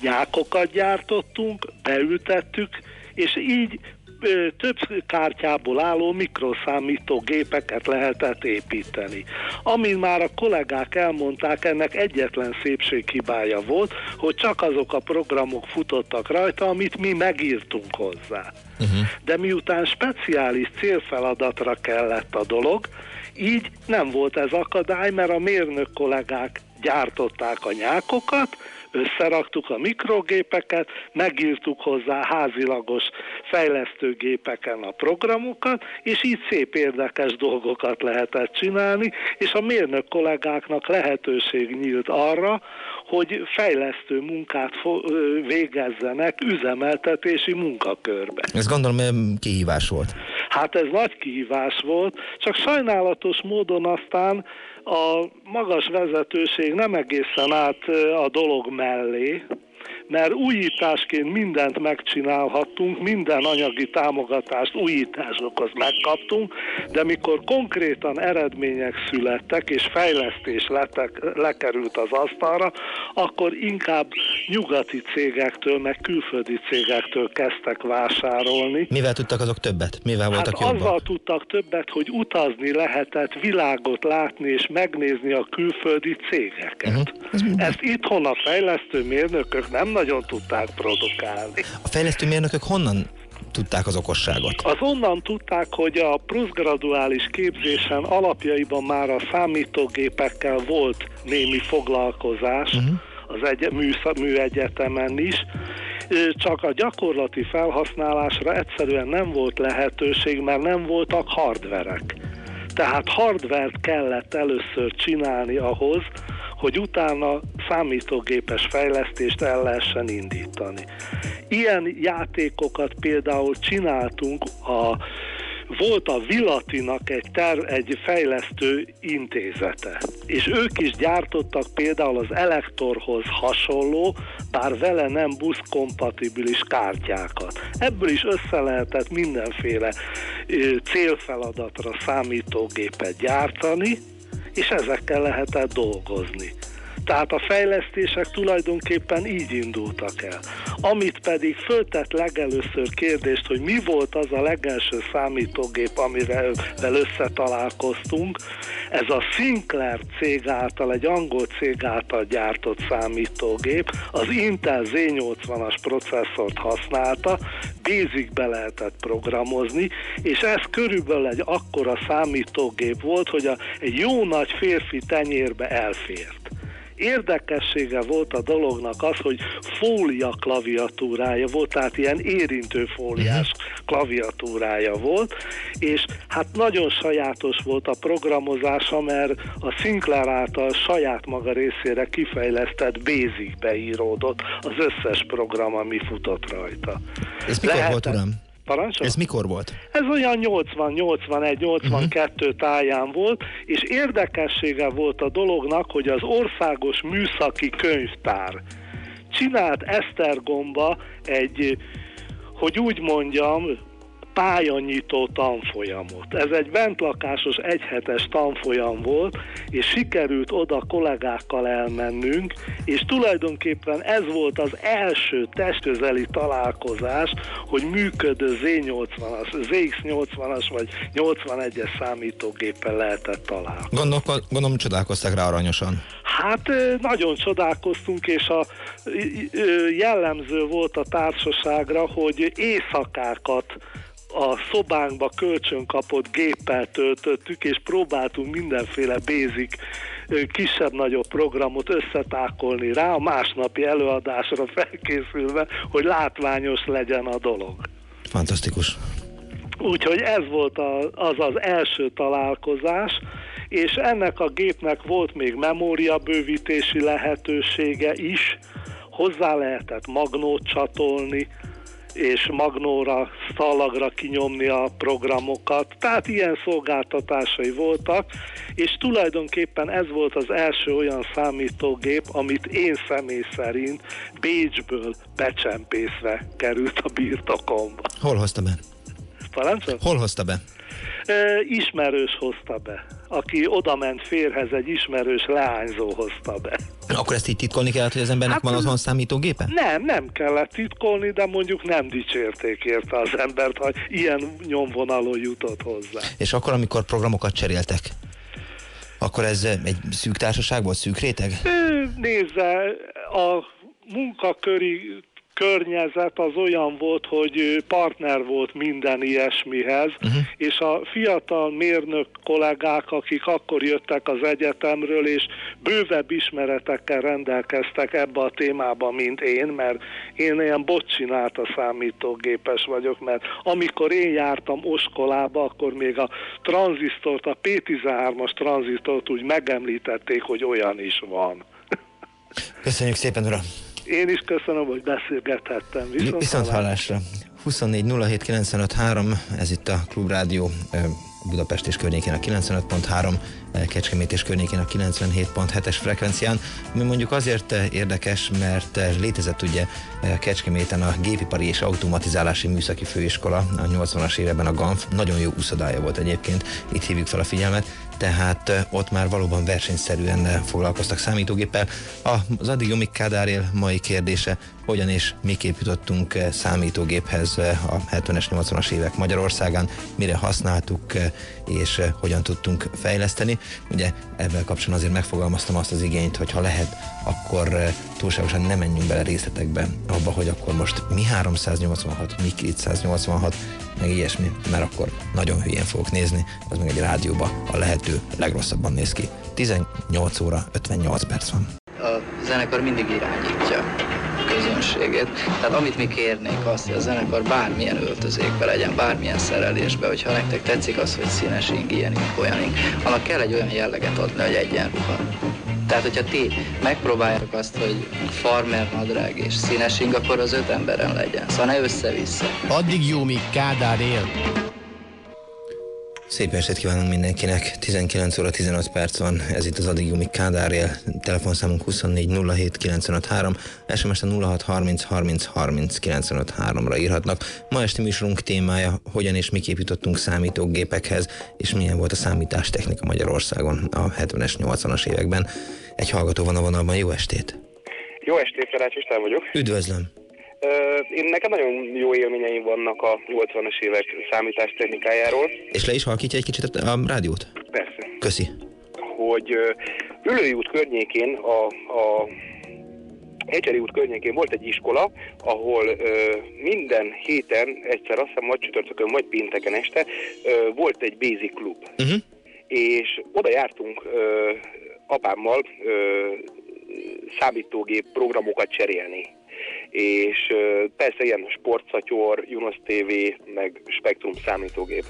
nyákokat gyártottunk, beültettük, és így ö, több kártyából álló mikroszámítógépeket lehetett építeni. Amin már a kollégák elmondták, ennek egyetlen szépséghibája volt, hogy csak azok a programok futottak rajta, amit mi megírtunk hozzá. Uh-huh. De miután speciális célfeladatra kellett a dolog, így nem volt ez akadály, mert a mérnök kollégák gyártották a nyákokat, összeraktuk a mikrogépeket, megírtuk hozzá házilagos fejlesztőgépeken a programokat, és így szép érdekes dolgokat lehetett csinálni, és a mérnök kollégáknak lehetőség nyílt arra, hogy fejlesztő munkát végezzenek üzemeltetési munkakörbe. Ez gondolom kihívás volt. Hát ez nagy kihívás volt, csak sajnálatos módon aztán a magas vezetőség nem egészen állt a dolog mellé, mert újításként mindent megcsinálhattunk, minden anyagi támogatást újításokhoz megkaptunk, de mikor konkrétan eredmények születtek, és fejlesztés letek, lekerült az asztalra, akkor inkább nyugati cégektől, meg külföldi cégektől kezdtek vásárolni. Mivel tudtak azok többet? Mivel voltak hát jobbak? azzal tudtak többet, hogy utazni lehetett, világot látni és megnézni a külföldi cégeket. Uh-huh. Ezt itthon a fejlesztő mérnökök nem nagyon tudták produkálni. A fejlesztő mérnökök honnan tudták az okosságot? Az onnan tudták, hogy a pluszgraduális képzésen alapjaiban már a számítógépekkel volt némi foglalkozás, uh-huh. az egy, mű, műegyetemen is, csak a gyakorlati felhasználásra egyszerűen nem volt lehetőség, mert nem voltak hardverek. Tehát hardvert kellett először csinálni ahhoz, hogy utána számítógépes fejlesztést el lehessen indítani. Ilyen játékokat például csináltunk a volt a Vilatinak egy, ter, egy fejlesztő intézete, és ők is gyártottak például az Elektorhoz hasonló, bár vele nem buszkompatibilis kártyákat. Ebből is össze lehetett mindenféle célfeladatra számítógépet gyártani, és ezekkel lehetett dolgozni. Tehát a fejlesztések tulajdonképpen így indultak el. Amit pedig föltett legelőször kérdést, hogy mi volt az a legelső számítógép, amivel összetalálkoztunk, ez a Sinclair cég által, egy angol cég által gyártott számítógép, az Intel Z80-as processzort használta, Basic-be lehetett programozni, és ez körülbelül egy akkora számítógép volt, hogy a, egy jó nagy férfi tenyérbe elfért érdekessége volt a dolognak az, hogy fólia klaviatúrája volt, tehát ilyen érintő fóliás mhm. klaviatúrája volt, és hát nagyon sajátos volt a programozása, mert a Sinclair által saját maga részére kifejlesztett Basic beíródott az összes program, ami futott rajta. Ez mikor Lehetett... volt, uram? Parancsol? Ez mikor volt? Ez olyan 80, 81, 82 uh-huh. táján volt, és érdekessége volt a dolognak, hogy az országos műszaki könyvtár csinált Esztergomba egy, hogy úgy mondjam, pályanyitó tanfolyamot. Ez egy bentlakásos egyhetes tanfolyam volt, és sikerült oda kollégákkal elmennünk, és tulajdonképpen ez volt az első testközeli találkozás, hogy működő Z80-as, ZX80-as vagy 81-es számítógéppel lehetett találkozni. Gondolom, gondolom csodálkoztak rá aranyosan. Hát nagyon csodálkoztunk, és a jellemző volt a társaságra, hogy éjszakákat a szobánkba kölcsön kapott géppel töltöttük, és próbáltunk mindenféle basic kisebb-nagyobb programot összetákolni rá a másnapi előadásra felkészülve, hogy látványos legyen a dolog. Fantasztikus. Úgyhogy ez volt az az első találkozás, és ennek a gépnek volt még memóriabővítési lehetősége is, hozzá lehetett magnót csatolni, és magnóra, szalagra kinyomni a programokat. Tehát ilyen szolgáltatásai voltak, és tulajdonképpen ez volt az első olyan számítógép, amit én személy szerint Bécsből becsempészve került a birtokomba. Hol hozta be? Parancsol? Hol hozta be? ismerős hozta be. Aki oda ment férhez, egy ismerős leányzó hozta be. Akkor ezt így titkolni kellett, hogy az embernek hát, van otthon számítógépe? Nem, nem kellett titkolni, de mondjuk nem dicsérték érte az embert, ha ilyen nyomvonalon jutott hozzá. És akkor, amikor programokat cseréltek, akkor ez egy szűk társaság volt, szűk réteg? Nézze, a munkaköri környezet az olyan volt, hogy partner volt minden ilyesmihez, uh-huh. és a fiatal mérnök kollégák, akik akkor jöttek az egyetemről, és bővebb ismeretekkel rendelkeztek ebbe a témába, mint én, mert én ilyen bocsinált a számítógépes vagyok, mert amikor én jártam oskolába, akkor még a tranzisztort, a P13-as tranzisztort úgy megemlítették, hogy olyan is van. Köszönjük szépen, uram! Én is köszönöm, hogy beszélgethettem. Viszont, Viszont hallásra. 24 07 95 3, ez itt a Klubrádió Budapest és környékén a 95.3, Kecskemét és környékén a 97.7-es frekvencián, ami mondjuk azért érdekes, mert létezett ugye Kecskeméten a Gépipari és Automatizálási Műszaki Főiskola, a 80-as években a GANF, nagyon jó úszodája volt egyébként, itt hívjuk fel a figyelmet, tehát ott már valóban versenyszerűen foglalkoztak számítógéppel. Az addig Jomik Kádárél mai kérdése, hogyan és miképp jutottunk számítógéphez a 70-es, 80-as évek Magyarországán, mire használtuk és hogyan tudtunk fejleszteni. Ugye ebben kapcsolatban azért megfogalmaztam azt az igényt, hogy ha lehet, akkor túlságosan nem menjünk bele részletekbe abba, hogy akkor most mi 386, mi 286, meg ilyesmi, mert akkor nagyon hülyén fogok nézni, az meg egy rádióba a lehető legrosszabban néz ki. 18 óra 58 perc van. A zenekar mindig irányítja közönségét. Tehát amit mi kérnénk azt, hogy a zenekar bármilyen öltözékbe legyen, bármilyen szerelésbe, hogyha nektek tetszik az, hogy színes ing, ilyen ing, olyan ing, annak kell egy olyan jelleget adni, hogy egyenruha. Tehát, hogyha ti megpróbáljátok azt, hogy farmer nadrág és színes ing, akkor az öt emberen legyen. Szóval ne össze-vissza. Addig jó, míg Kádár él. Szép estét kívánunk mindenkinek. 19 óra 15 perc van, ez itt az Addig Jumik Kádárél. Telefonszámunk 24 07 953, SMS-en 06 30 30 30 953 ra írhatnak. Ma esti műsorunk témája, hogyan és miképp jutottunk számítógépekhez, és milyen volt a számítástechnika Magyarországon a 70-es, 80-as években. Egy hallgató van a vonalban, jó estét! Jó estét, Ferács István vagyok. Üdvözlöm! Én nekem nagyon jó élményeim vannak a 80-as évek számítástechnikájáról. És le is halkítja egy kicsit a rádiót? Persze. Köszi. Hogy Ülői út környékén a, a Ecseri út környékén volt egy iskola, ahol ö, minden héten, egyszer azt hiszem vagy csütörtökön, vagy pénteken este ö, volt egy basic klub. Uh-huh. És oda jártunk ö, apámmal ö, számítógép programokat cserélni és persze ilyen sportszatyor, Junos TV, meg Spektrum számítógép.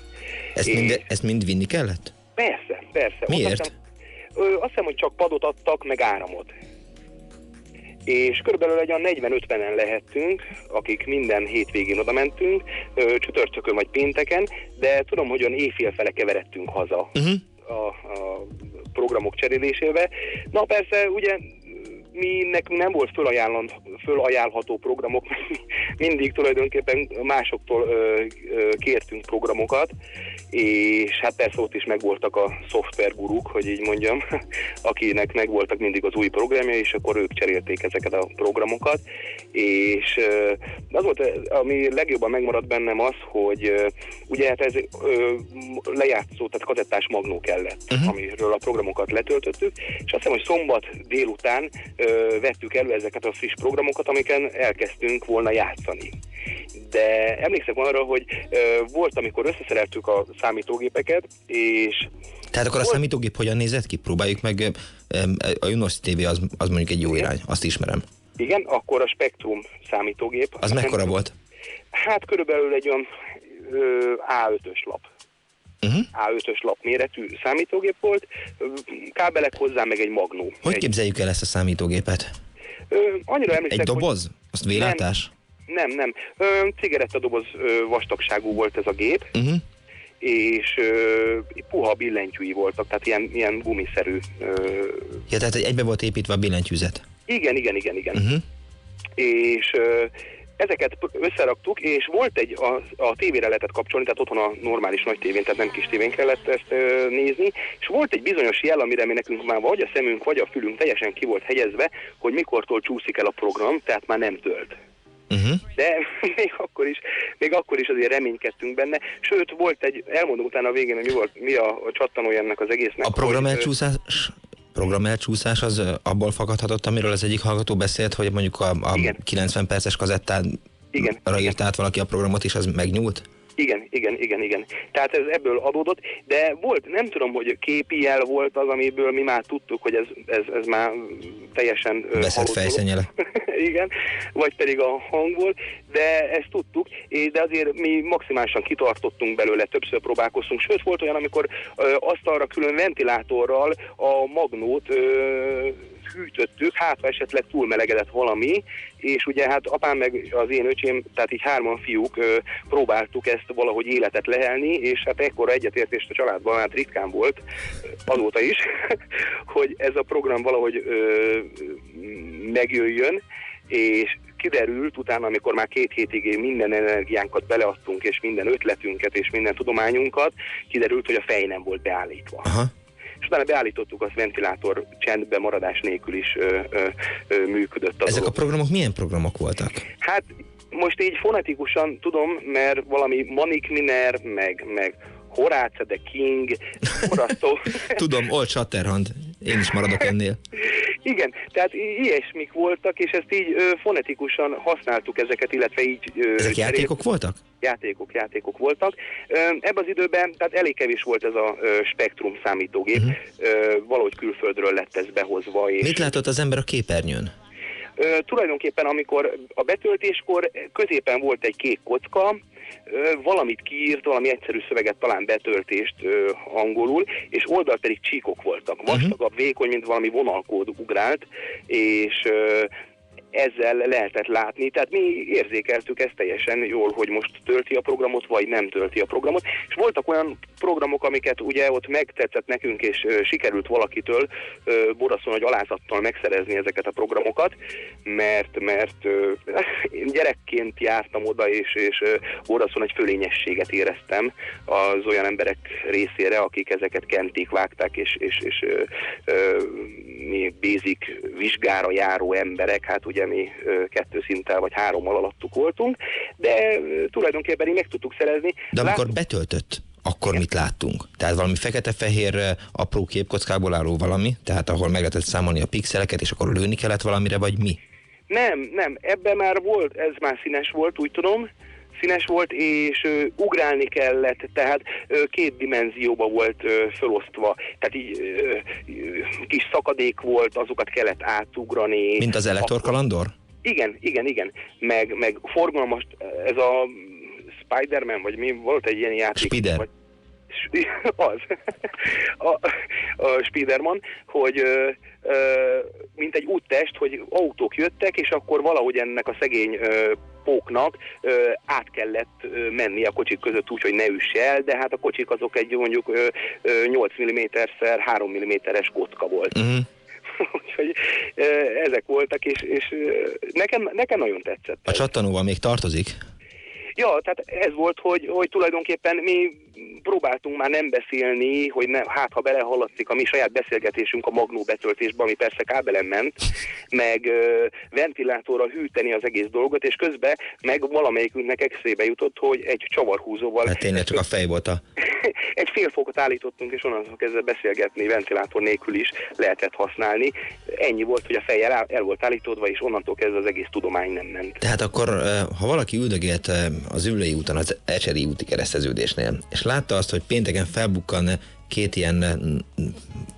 Ezt, és... mind, ezt mind vinni kellett? Persze, persze. Miért? Azt hiszem, azt hiszem, hogy csak padot adtak, meg áramot. És körülbelül egy olyan 40-50-en lehettünk, akik minden hétvégén oda mentünk, csütörtökön vagy pénteken, de tudom, hogy olyan éjfélfele keveredtünk haza. Uh-huh. A, a programok cserélésébe. Na persze, ugye mi nekünk nem volt fölajánlható programok, mindig tulajdonképpen másoktól ö, ö, kértünk programokat, és hát persze ott is megvoltak a szoftverguruk, hogy így mondjam, akinek megvoltak mindig az új programja, és akkor ők cserélték ezeket a programokat, és ö, az volt, ami legjobban megmaradt bennem az, hogy ö, ugye hát ez ö, lejátszó, tehát kazettás magnó kellett, uh-huh. amiről a programokat letöltöttük, és azt hiszem, hogy szombat délután vettük elő ezeket a friss programokat, amiken elkezdtünk volna játszani. De emlékszem arra, hogy volt, amikor összeszereltük a számítógépeket, és tehát akkor a számítógép hogyan nézett ki? Próbáljuk meg, a Junos TV az, az mondjuk egy jó irány, azt ismerem. Igen, akkor a Spectrum számítógép. Az mekkora volt? Hát körülbelül egy olyan A5-ös lap. Uh-huh. A5-ös lap méretű számítógép volt, kábelek hozzá, meg egy magnó. Hogy egy... képzeljük el ezt a számítógépet? Ö, annyira emlékszem, Egy doboz? Hogy... Azt vélátás? Nem, nem. nem. Cigarettadoboz vastagságú volt ez a gép, uh-huh. és ö, puha billentyűi voltak, tehát ilyen, ilyen gumiszerű. Ö... Ja, tehát egybe volt építve a billentyűzet? Igen, igen, igen, igen. Uh-huh. És ö, ezeket összeraktuk, és volt egy, a, a tévére lehetett kapcsolni, tehát otthon a normális nagy tévén, tehát nem kis tévén kellett ezt ö, nézni, és volt egy bizonyos jel, amire mi nekünk már vagy a szemünk, vagy a fülünk teljesen ki volt hegyezve, hogy mikortól csúszik el a program, tehát már nem tölt. Uh-huh. De még akkor is, még akkor is azért reménykedtünk benne. Sőt, volt egy, elmondom utána a végén, hogy mi, volt, mi a, a csattanója ennek az egésznek. A program elcsúszás, program elcsúszás az abból fakadhatott, amiről az egyik hallgató beszélt, hogy mondjuk a, a 90 perces kazettán igen. írt át valaki a programot, és az megnyúlt? Igen, igen, igen, igen. Tehát ez ebből adódott, de volt, nem tudom, hogy képi jel volt az, amiből mi már tudtuk, hogy ez, ez, ez már teljesen... Veszett fejszennyele. igen, vagy pedig a hang volt, de ezt tudtuk, de azért mi maximálisan kitartottunk belőle, többször próbálkoztunk, sőt volt olyan, amikor ö, asztalra külön ventilátorral a magnót ö, hűtöttük, hát ha esetleg túlmelegedett valami, és ugye hát apám meg az én öcsém, tehát így hárman fiúk próbáltuk ezt valahogy életet lehelni, és hát ekkora egyetértést a családban hát ritkán volt, azóta is, hogy ez a program valahogy megjöjjön, és kiderült utána, amikor már két hétig minden energiánkat beleadtunk, és minden ötletünket, és minden tudományunkat, kiderült, hogy a fej nem volt beállítva. Aha és utána beállítottuk, az ventilátor csendbe maradás nélkül is ö, ö, ö, működött. A Ezek dolog. a programok milyen programok voltak? Hát most így fonetikusan tudom, mert valami Manik Miner, meg, meg Horáce de King, forrasztó. tudom, Old Shatterhand, én is maradok ennél. Igen, tehát ilyesmik voltak, és ezt így ö, fonetikusan használtuk ezeket, illetve így... Ö, Ezek játékok voltak? Játékok, játékok voltak. Ebben az időben, tehát elég kevés volt ez a Spektrum számítógép, uh-huh. valahogy külföldről lett ez behozva. És Mit látott az ember a képernyőn? Tulajdonképpen amikor a betöltéskor középen volt egy kék kocka, valamit kiírt, valami egyszerű szöveget, talán betöltést ö, angolul, és oldalt pedig csíkok voltak. Vastagabb, vékony, mint valami vonalkód ugrált, és ö, ezzel lehetett látni, tehát mi érzékeltük ezt teljesen jól, hogy most tölti a programot, vagy nem tölti a programot, és voltak olyan programok, amiket ugye ott megtetszett nekünk, és ö, sikerült valakitől ö, boraszon, hogy alázattal megszerezni ezeket a programokat, mert, mert ö, én gyerekként jártam oda, és, és ö, boraszon egy fölényességet éreztem az olyan emberek részére, akik ezeket kenték, vágták, és, és, és ö, ö, basic vizsgára járó emberek, hát ugye mi kettő szinttel vagy hárommal alattuk voltunk, de tulajdonképpen így meg tudtuk szerezni. De amikor betöltött, akkor mit láttunk? Tehát valami fekete-fehér eh, apró képkockából álló valami, tehát ahol meg lehetett számolni a pixeleket, és akkor lőni kellett valamire, vagy mi? Nem, nem, ebben már volt, ez már színes volt, úgy tudom, színes volt, és ö, ugrálni kellett, tehát ö, két dimenzióba volt ö, felosztva, tehát így ö, kis szakadék volt, azokat kellett átugrani. Mint az elektorkalandor? Igen, igen, igen, meg, meg forgalmas, ez a Spider-Man, vagy mi, volt egy ilyen játék. Spider. Vagy, az, a, a Spiderman, hogy mint egy úttest, hogy autók jöttek, és akkor valahogy ennek a szegény póknak ö, át kellett ö, menni a kocsik között úgy, hogy ne üss el, de hát a kocsik azok egy mondjuk ö, ö, 8 mm-szer 3 mm-es kocka volt. Uh-huh. Úgyhogy ö, ezek voltak, és, és ö, nekem, nekem nagyon tetszett. A csattanóval még tartozik? Ja, tehát ez volt, hogy, hogy tulajdonképpen mi próbáltunk már nem beszélni, hogy ne, hát ha belehallatszik a mi saját beszélgetésünk a magnó betöltésbe, ami persze kábelen ment, meg ö, ventilátorral hűteni az egész dolgot, és közben meg valamelyikünknek eszébe jutott, hogy egy csavarhúzóval Hát tényleg csak a fej volt a... egy fél fokot állítottunk, és onnantól kezdve beszélgetni ventilátor nélkül is lehetett használni. Ennyi volt, hogy a fej el, el volt állítódva, és onnantól kezdve az egész tudomány nem ment. Tehát akkor, ha valaki üldögélt az Ülői úton, az Ecseri úti kereszteződésnél, és látta azt, hogy pénteken felbukkan két ilyen, eh,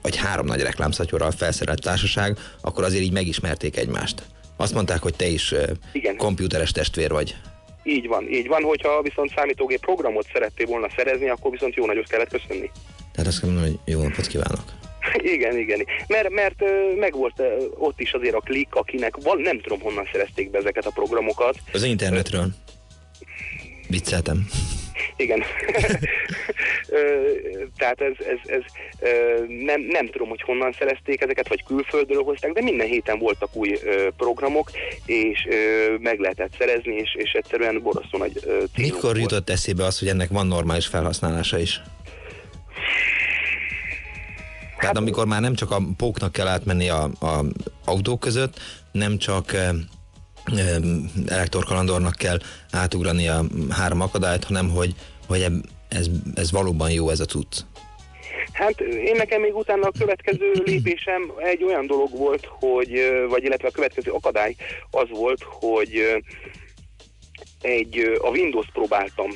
vagy három nagy reklámszatyorral felszerelt társaság, akkor azért így megismerték egymást. Azt mondták, hogy te is Igen. komputeres testvér vagy. Így van, így van, hogyha viszont számítógép programot szerettél volna szerezni, akkor viszont jó nagyot kellett köszönni. Tehát azt mondani, hogy jó napot kívánok. igen, igen. Mert, mert megvolt ott is azért a klik, akinek val, nem tudom honnan szerezték be ezeket a programokat. Az internetről. Vicceltem. Igen. Tehát ez, ez, ez nem, nem tudom, hogy honnan szerezték ezeket, vagy külföldről hozták, de minden héten voltak új programok, és meg lehetett szerezni, és, és egyszerűen borzasztó nagy célunk Mikor volt. jutott eszébe az, hogy ennek van normális felhasználása is? Tehát amikor már nem csak a póknak kell átmenni a, a autók között, nem csak e, e, elektorkalandornak kell átugrani a három akadályt, hanem hogy, hogy ez, ez valóban jó ez a cucc. Hát én nekem még utána a következő lépésem egy olyan dolog volt, hogy, vagy illetve a következő akadály az volt, hogy egy, a Windows próbáltam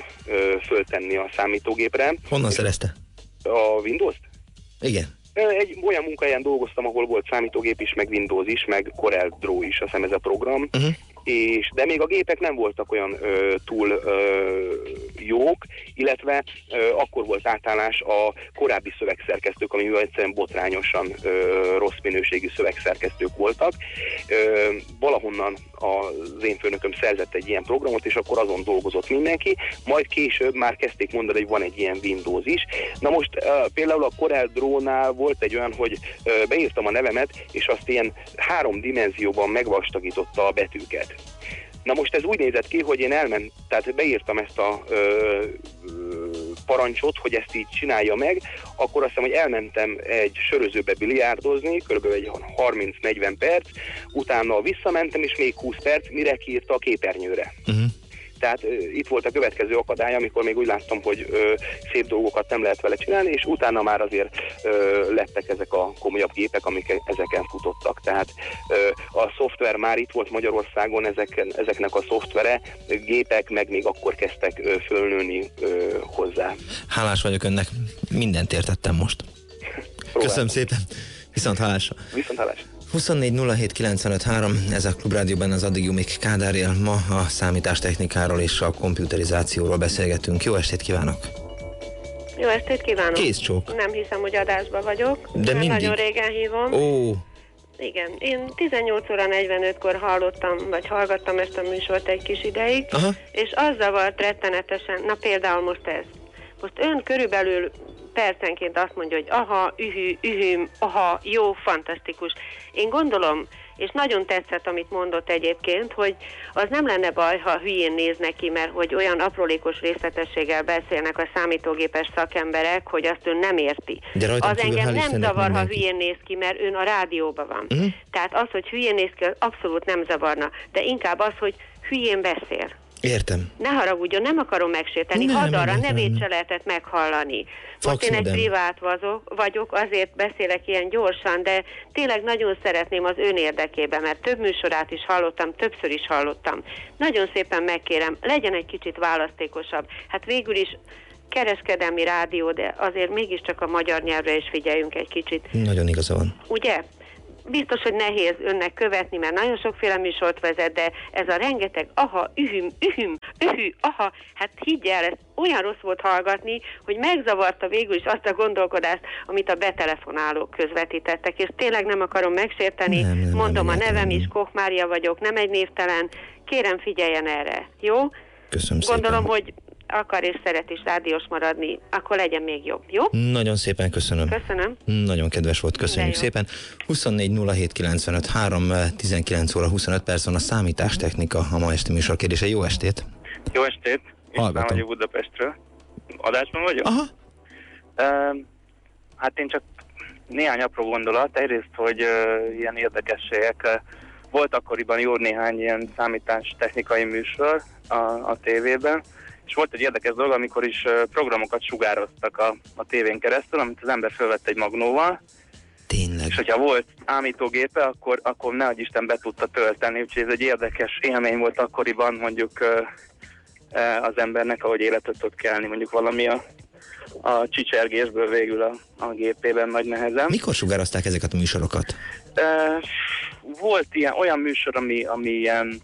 föltenni a számítógépre. Honnan szerezte? A Windows-t? Igen. Egy olyan munkahelyen dolgoztam, ahol volt számítógép is, meg Windows is, meg Corel Draw is, azt hiszem ez a program. Uh-huh. És, de még a gépek nem voltak olyan ö, túl ö, jók, illetve ö, akkor volt átállás a korábbi szövegszerkesztők, ami egyszerűen botrányosan ö, rossz minőségű szövegszerkesztők voltak. Ö, valahonnan az én főnököm szerzett egy ilyen programot, és akkor azon dolgozott mindenki, majd később már kezdték mondani, hogy van egy ilyen Windows is. Na most ö, például a Corel Draw-nál volt egy olyan, hogy ö, beírtam a nevemet, és azt ilyen három dimenzióban megvastagította a betűket. Na most ez úgy nézett ki, hogy én elment, tehát beírtam ezt a ö, ö, parancsot, hogy ezt így csinálja meg, akkor azt hiszem, hogy elmentem egy sörözőbe biliárdozni, körülbelül egy 30-40 perc, utána visszamentem, és még 20 perc, mire kiírta a képernyőre. Uh-huh. Tehát ö, itt volt a következő akadály, amikor még úgy láttam, hogy ö, szép dolgokat nem lehet vele csinálni, és utána már azért ö, lettek ezek a komolyabb gépek, amik ezeken futottak. Tehát ö, a szoftver már itt volt Magyarországon, ezeken, ezeknek a szoftvere, gépek meg még akkor kezdtek ö, fölnőni ö, hozzá. Hálás vagyok önnek, mindent értettem most. Köszönöm szépen. Viszont hálásra. Viszont hálás. 24 07 95 3, ez a Klubrádióban az addig Jumik Kádár él. Ma a számítástechnikáról és a komputerizációról beszélgetünk. Jó estét kívánok! Jó estét kívánok! Kész csók. Nem hiszem, hogy adásba vagyok. De mindig. Nagyon régen hívom. Ó, Igen, én 18 óra 45-kor hallottam, vagy hallgattam ezt a műsort egy kis ideig, Aha. és az zavart rettenetesen, na például most ez. Most ön körülbelül percenként azt mondja, hogy aha, ühű, ühüm, aha, jó, fantasztikus. Én gondolom, és nagyon tetszett, amit mondott egyébként, hogy az nem lenne baj, ha hülyén néznek ki, mert hogy olyan aprólékos részletességgel beszélnek a számítógépes szakemberek, hogy azt ön nem érti. De az engem nem zavar, ha hülyén néz ki, mert ön a rádióban van. Mhm. Tehát az, hogy hülyén néz ki, az abszolút nem zavarna, de inkább az, hogy hülyén beszél. Értem. Ne haragudjon, nem akarom megsérteni, Nem, hadd nem, arra, nem, nevét nem. se lehetett meghallani. Most én egy privát vagyok, vagyok, azért beszélek ilyen gyorsan, de tényleg nagyon szeretném az ön érdekében, mert több műsorát is hallottam, többször is hallottam. Nagyon szépen megkérem, legyen egy kicsit választékosabb. Hát végül is kereskedelmi rádió, de azért mégiscsak a magyar nyelvre is figyeljünk egy kicsit. Nagyon igaza van. Ugye? Biztos, hogy nehéz önnek követni, mert nagyon sokféle műsort vezet, de ez a rengeteg aha, ühüm, ühüm, ühű, aha, hát higgy el, ez olyan rossz volt hallgatni, hogy megzavarta végül is azt a gondolkodást, amit a betelefonálók közvetítettek, és tényleg nem akarom megsérteni, Nem, nem, mondom nem, a nem, nevem nem. is, Koch Mária vagyok, nem egy névtelen, kérem figyeljen erre, jó? Köszönöm Gondolom, szépen. hogy akar és szeret is rádiós maradni, akkor legyen még jobb, jó? Nagyon szépen köszönöm. Köszönöm. Nagyon kedves volt, köszönjük szépen. 24 07 95 3, 19 óra 25 perc van a számítástechnika, a ma esti műsor kérdése. Jó estét! Jó estét! István Hallgatom. vagyok Budapestről. Adásban vagyok? Aha. Uh, hát én csak néhány apró gondolat. Egyrészt, hogy uh, ilyen érdekességek. Uh, volt akkoriban jó néhány ilyen számítástechnikai műsor a, a tévében, és volt egy érdekes dolog, amikor is programokat sugároztak a, a tévén keresztül, amit az ember felvett egy magnóval, Tényleg. és hogyha volt számítógépe, akkor, akkor nehogy Isten be tudta tölteni, úgyhogy ez egy érdekes élmény volt akkoriban mondjuk az embernek, ahogy életet tud kelni, mondjuk valami a, a csicsergésből végül a, a gépében nagy nehezen. Mikor sugározták ezeket a műsorokat? Volt ilyen, olyan műsor, ami, ami ilyen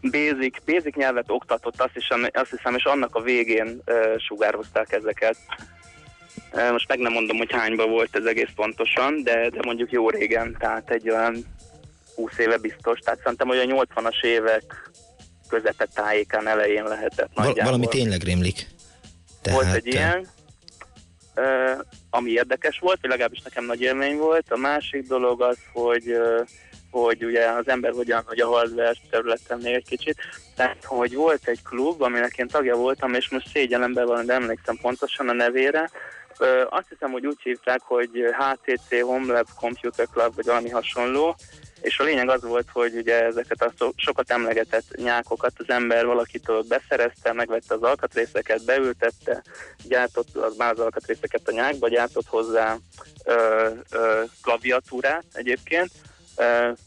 basic, basic nyelvet oktatott, azt hiszem, azt hiszem és annak a végén ö, sugározták ezeket. Ö, Most meg nem mondom, hogy hányba volt ez egész pontosan, de, de mondjuk jó régen, tehát egy olyan 20 éve biztos, tehát szerintem hogy a 80-as évek közepe tájékán elején lehetett Val- nagyjából. valami tényleg rémlik. Volt Tehát, egy ilyen, ö, ami érdekes volt, vagy legalábbis nekem nagy élmény volt. A másik dolog az, hogy, ö, hogy ugye az ember hogyan, hogy a hardware területen még egy kicsit, tehát hogy volt egy klub, aminek én tagja voltam, és most szégyelemben van, de emlékszem pontosan a nevére. Ö, azt hiszem, hogy úgy hívták, hogy HTC Home Lab Computer Club, vagy valami hasonló, és a lényeg az volt, hogy ugye ezeket a so- sokat emlegetett nyákokat az ember valakitől beszerezte, megvette az alkatrészeket, beültette, gyártott az, az alkatrészeket a nyákba, gyártott hozzá ö, ö, klaviatúrát egyébként,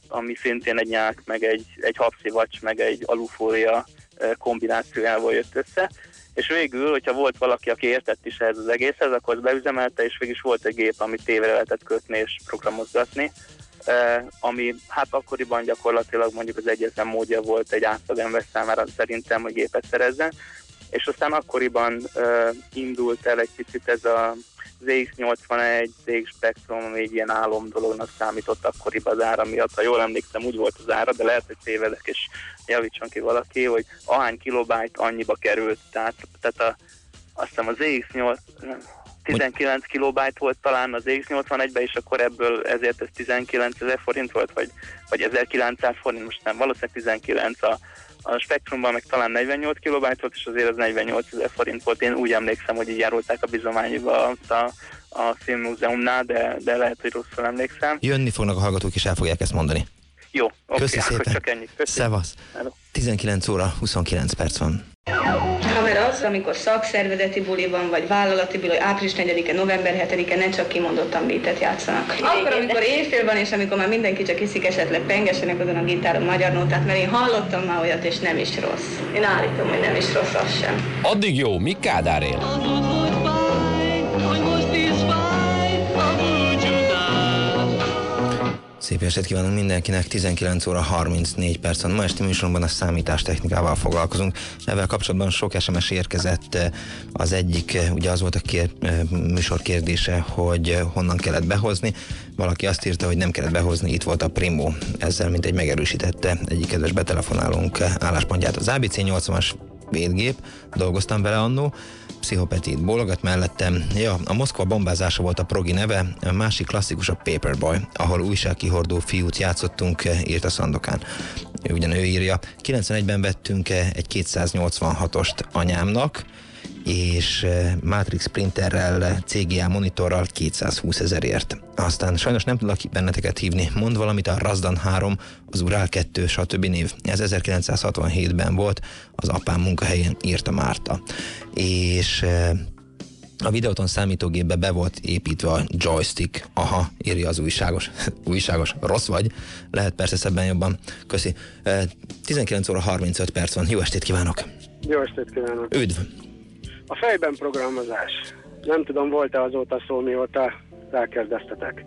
ami szintén egy nyák, meg egy, egy habszivacs, meg egy alufólia kombinációjával jött össze. És végül, hogyha volt valaki, aki értett is ehhez az egészhez, akkor beüzemelte, és végül is volt egy gép, amit tévére lehetett kötni és programozgatni ami hát akkoriban gyakorlatilag mondjuk az egyetlen módja volt egy átlagember számára szerintem, hogy gépet szerezzen. És aztán akkoriban indult el egy picit ez a ZX81, ZX Spectrum, ami egy ilyen álom dolognak számított akkoriban az ára miatt. Ha jól emlékszem, úgy volt az ára, de lehet, hogy tévedek, és javítson ki valaki, hogy ahány kilobájt annyiba került. Tehát, tehát a, azt hiszem az ZX8, 19 kilobájt volt talán az X81-ben, és akkor ebből ezért ez 19 ezer forint volt, vagy, vagy 1900 forint, most nem, valószínűleg 19 a, a Spektrumban meg talán 48 kilobájt volt, és azért az 48 ezer forint volt. Én úgy emlékszem, hogy így járulták a bizományba a, a filmmúzeumnál, de, de lehet, hogy rosszul emlékszem. Jönni fognak a hallgatók, és el fogják ezt mondani. Jó, oké, Köszi akkor szépen. csak ennyi. Köszi. Szevasz. Hello. 19 óra 29 perc van. Ha mert az, amikor szakszervezeti buli van, vagy vállalati buli, április 4-e, november 7-e, ne csak kimondottan beatet játszanak. Akkor, amikor éjfél van, és amikor már mindenki csak iszik, esetleg pengesenek azon a gitáron magyar nótát, mert én hallottam már olyat, és nem is rossz. Én állítom, hogy nem is rossz az sem. Addig jó, mi Kádár él? Szép estét kívánunk mindenkinek, 19 óra 34 percen. Ma esti műsorunkban a számítástechnikával foglalkozunk. Ezzel kapcsolatban sok SMS érkezett. Az egyik, ugye az volt a kér, műsor kérdése, hogy honnan kellett behozni. Valaki azt írta, hogy nem kellett behozni, itt volt a Primo. Ezzel mint egy megerősítette egyik kedves betelefonálónk álláspontját. Az ABC 80-as védgép, dolgoztam vele annó, Pszichopetit bólogat mellettem. Ja, a Moszkva bombázása volt a progi neve, a másik klasszikus a Paperboy, ahol újságkihordó fiút játszottunk, írt a Szandokán. Ugyan ő írja. 91-ben vettünk egy 286-ost anyámnak, és Matrix printerrel, CGA monitorral 220 ezerért. Aztán sajnos nem tudok benneteket hívni. Mond valamit a Razdan 3, az Ural 2, stb. név. Ez 1967-ben volt, az apám munkahelyén írta Márta. És a videóton számítógépbe be volt építve a joystick. Aha, írja az újságos. újságos, rossz vagy? Lehet persze szebben jobban. Köszi. 19 eh, óra 35 perc van. Jó estét kívánok! Jó estét kívánok! Üdv! A fejben programozás. Nem tudom, volt-e azóta szó, mióta elkezdeztetek?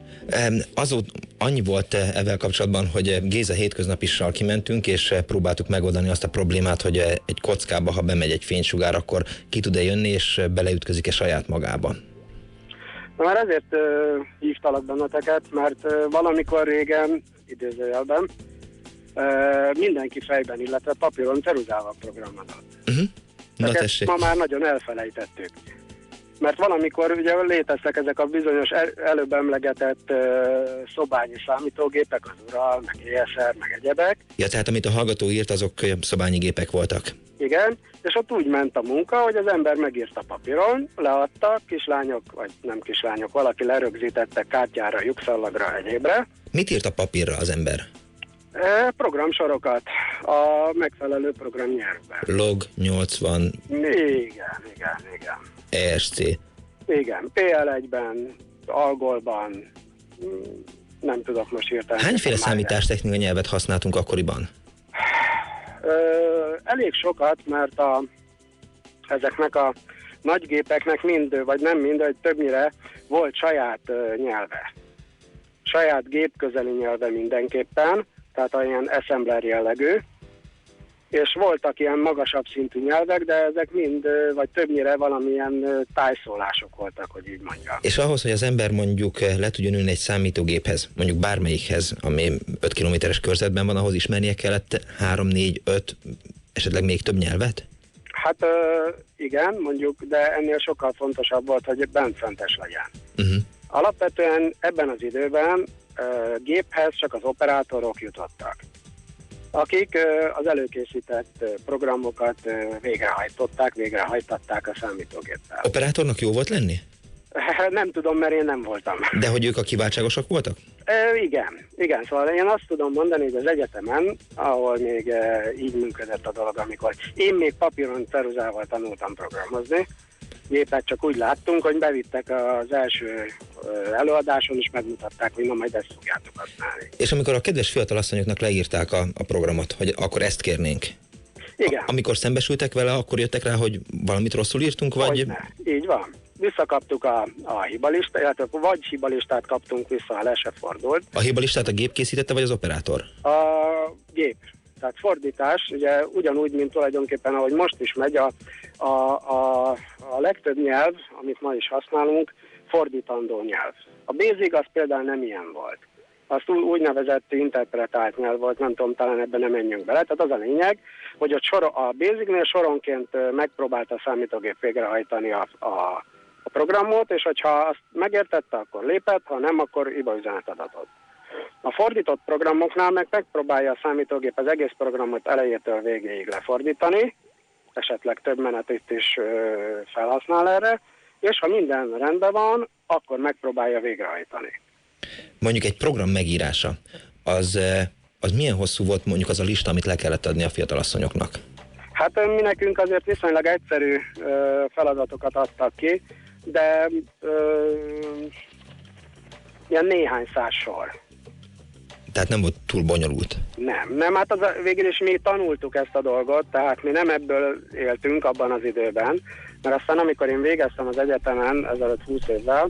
Azóta annyi volt ezzel kapcsolatban, hogy Géza hétköznapissal kimentünk, és próbáltuk megoldani azt a problémát, hogy egy kockába, ha bemegy egy fénysugár, akkor ki tud-e jönni, és beleütközik-e saját magába. Na már ezért uh, hívtalak benneteket, mert uh, valamikor régen, idézőjelben, uh, mindenki fejben, illetve papíron ceruzával programozott. Uh-huh. Na tessék. ma már nagyon elfelejtettük. Mert valamikor ugye léteztek ezek a bizonyos el, előbb emlegetett uh, szobányi számítógépek, az Ural, meg ESR, meg egyebek. Ja, tehát amit a hallgató írt, azok szobányi gépek voltak. Igen, és ott úgy ment a munka, hogy az ember megírta papíron, leadta, kislányok, vagy nem kislányok, valaki lerögzítette kártyára, lyukszallagra, egyébre. Mit írt a papírra az ember? Programsorokat a megfelelő programnyelvben. Log 80. Igen, igen, igen. ESC. Igen, PL1-ben, Algolban, nem tudok most írtani. Hányféle számítástechnika nyelvet használtunk akkoriban? Ö, elég sokat, mert a, ezeknek a nagygépeknek mind, vagy nem mind, hogy többnyire volt saját nyelve. Saját gépközeli nyelve mindenképpen, tehát olyan assembler jellegű, és voltak ilyen magasabb szintű nyelvek, de ezek mind, vagy többnyire valamilyen tájszólások voltak, hogy így mondjam. És ahhoz, hogy az ember mondjuk le tudjon ülni egy számítógéphez, mondjuk bármelyikhez, ami 5 kilométeres körzetben van, ahhoz ismernie kellett 3, 4, 5, esetleg még több nyelvet? Hát igen, mondjuk, de ennél sokkal fontosabb volt, hogy bentfentes legyen. Uh-huh. Alapvetően ebben az időben géphez csak az operátorok jutottak, akik az előkészített programokat végrehajtották, végrehajtatták a számítógéppel. Operátornak jó volt lenni? Nem tudom, mert én nem voltam. De hogy ők a kiváltságosak voltak? E, igen, igen. Szóval én azt tudom mondani, hogy az egyetemen, ahol még e, így működött a dolog, amikor én még papíron ceruzával tanultam programozni, gépet csak úgy láttunk, hogy bevittek az első előadáson, és megmutatták, hogy na majd ezt fogjátok használni. És amikor a kedves fiatalasszonyoknak leírták a, a programot, hogy akkor ezt kérnénk, igen. A, amikor szembesültek vele, akkor jöttek rá, hogy valamit rosszul írtunk, vagy... Hogyne. Így van. Visszakaptuk a, a hibalistát, illetve vagy hibalistát kaptunk vissza, ha le se fordult. A hibalistát a gép készítette, vagy az operátor? A gép. Tehát fordítás, ugye ugyanúgy, mint tulajdonképpen, ahogy most is megy, a, a, a, a legtöbb nyelv, amit ma is használunk, fordítandó nyelv. A Basic az például nem ilyen volt. Azt úgynevezett interpretált nyelv volt, nem tudom, talán ebben nem menjünk bele. Tehát az a lényeg, hogy a, sor, a Basicnél soronként megpróbálta a számítógép végrehajtani a, a, a programot, és hogyha azt megértette, akkor lépett, ha nem, akkor ibaüzenetet adott. A fordított programoknál meg megpróbálja a számítógép az egész programot elejétől végéig lefordítani, esetleg több menetet is felhasznál erre, és ha minden rendben van, akkor megpróbálja végrehajtani. Mondjuk egy program megírása, az, az milyen hosszú volt mondjuk az a lista, amit le kellett adni a fiatalasszonyoknak? Hát mi nekünk azért viszonylag egyszerű feladatokat adtak ki, de ö, ilyen néhány száz sor. Tehát nem volt túl bonyolult? Nem, nem, hát az, végül is mi tanultuk ezt a dolgot, tehát mi nem ebből éltünk abban az időben, mert aztán amikor én végeztem az egyetemen ezelőtt 20 évvel,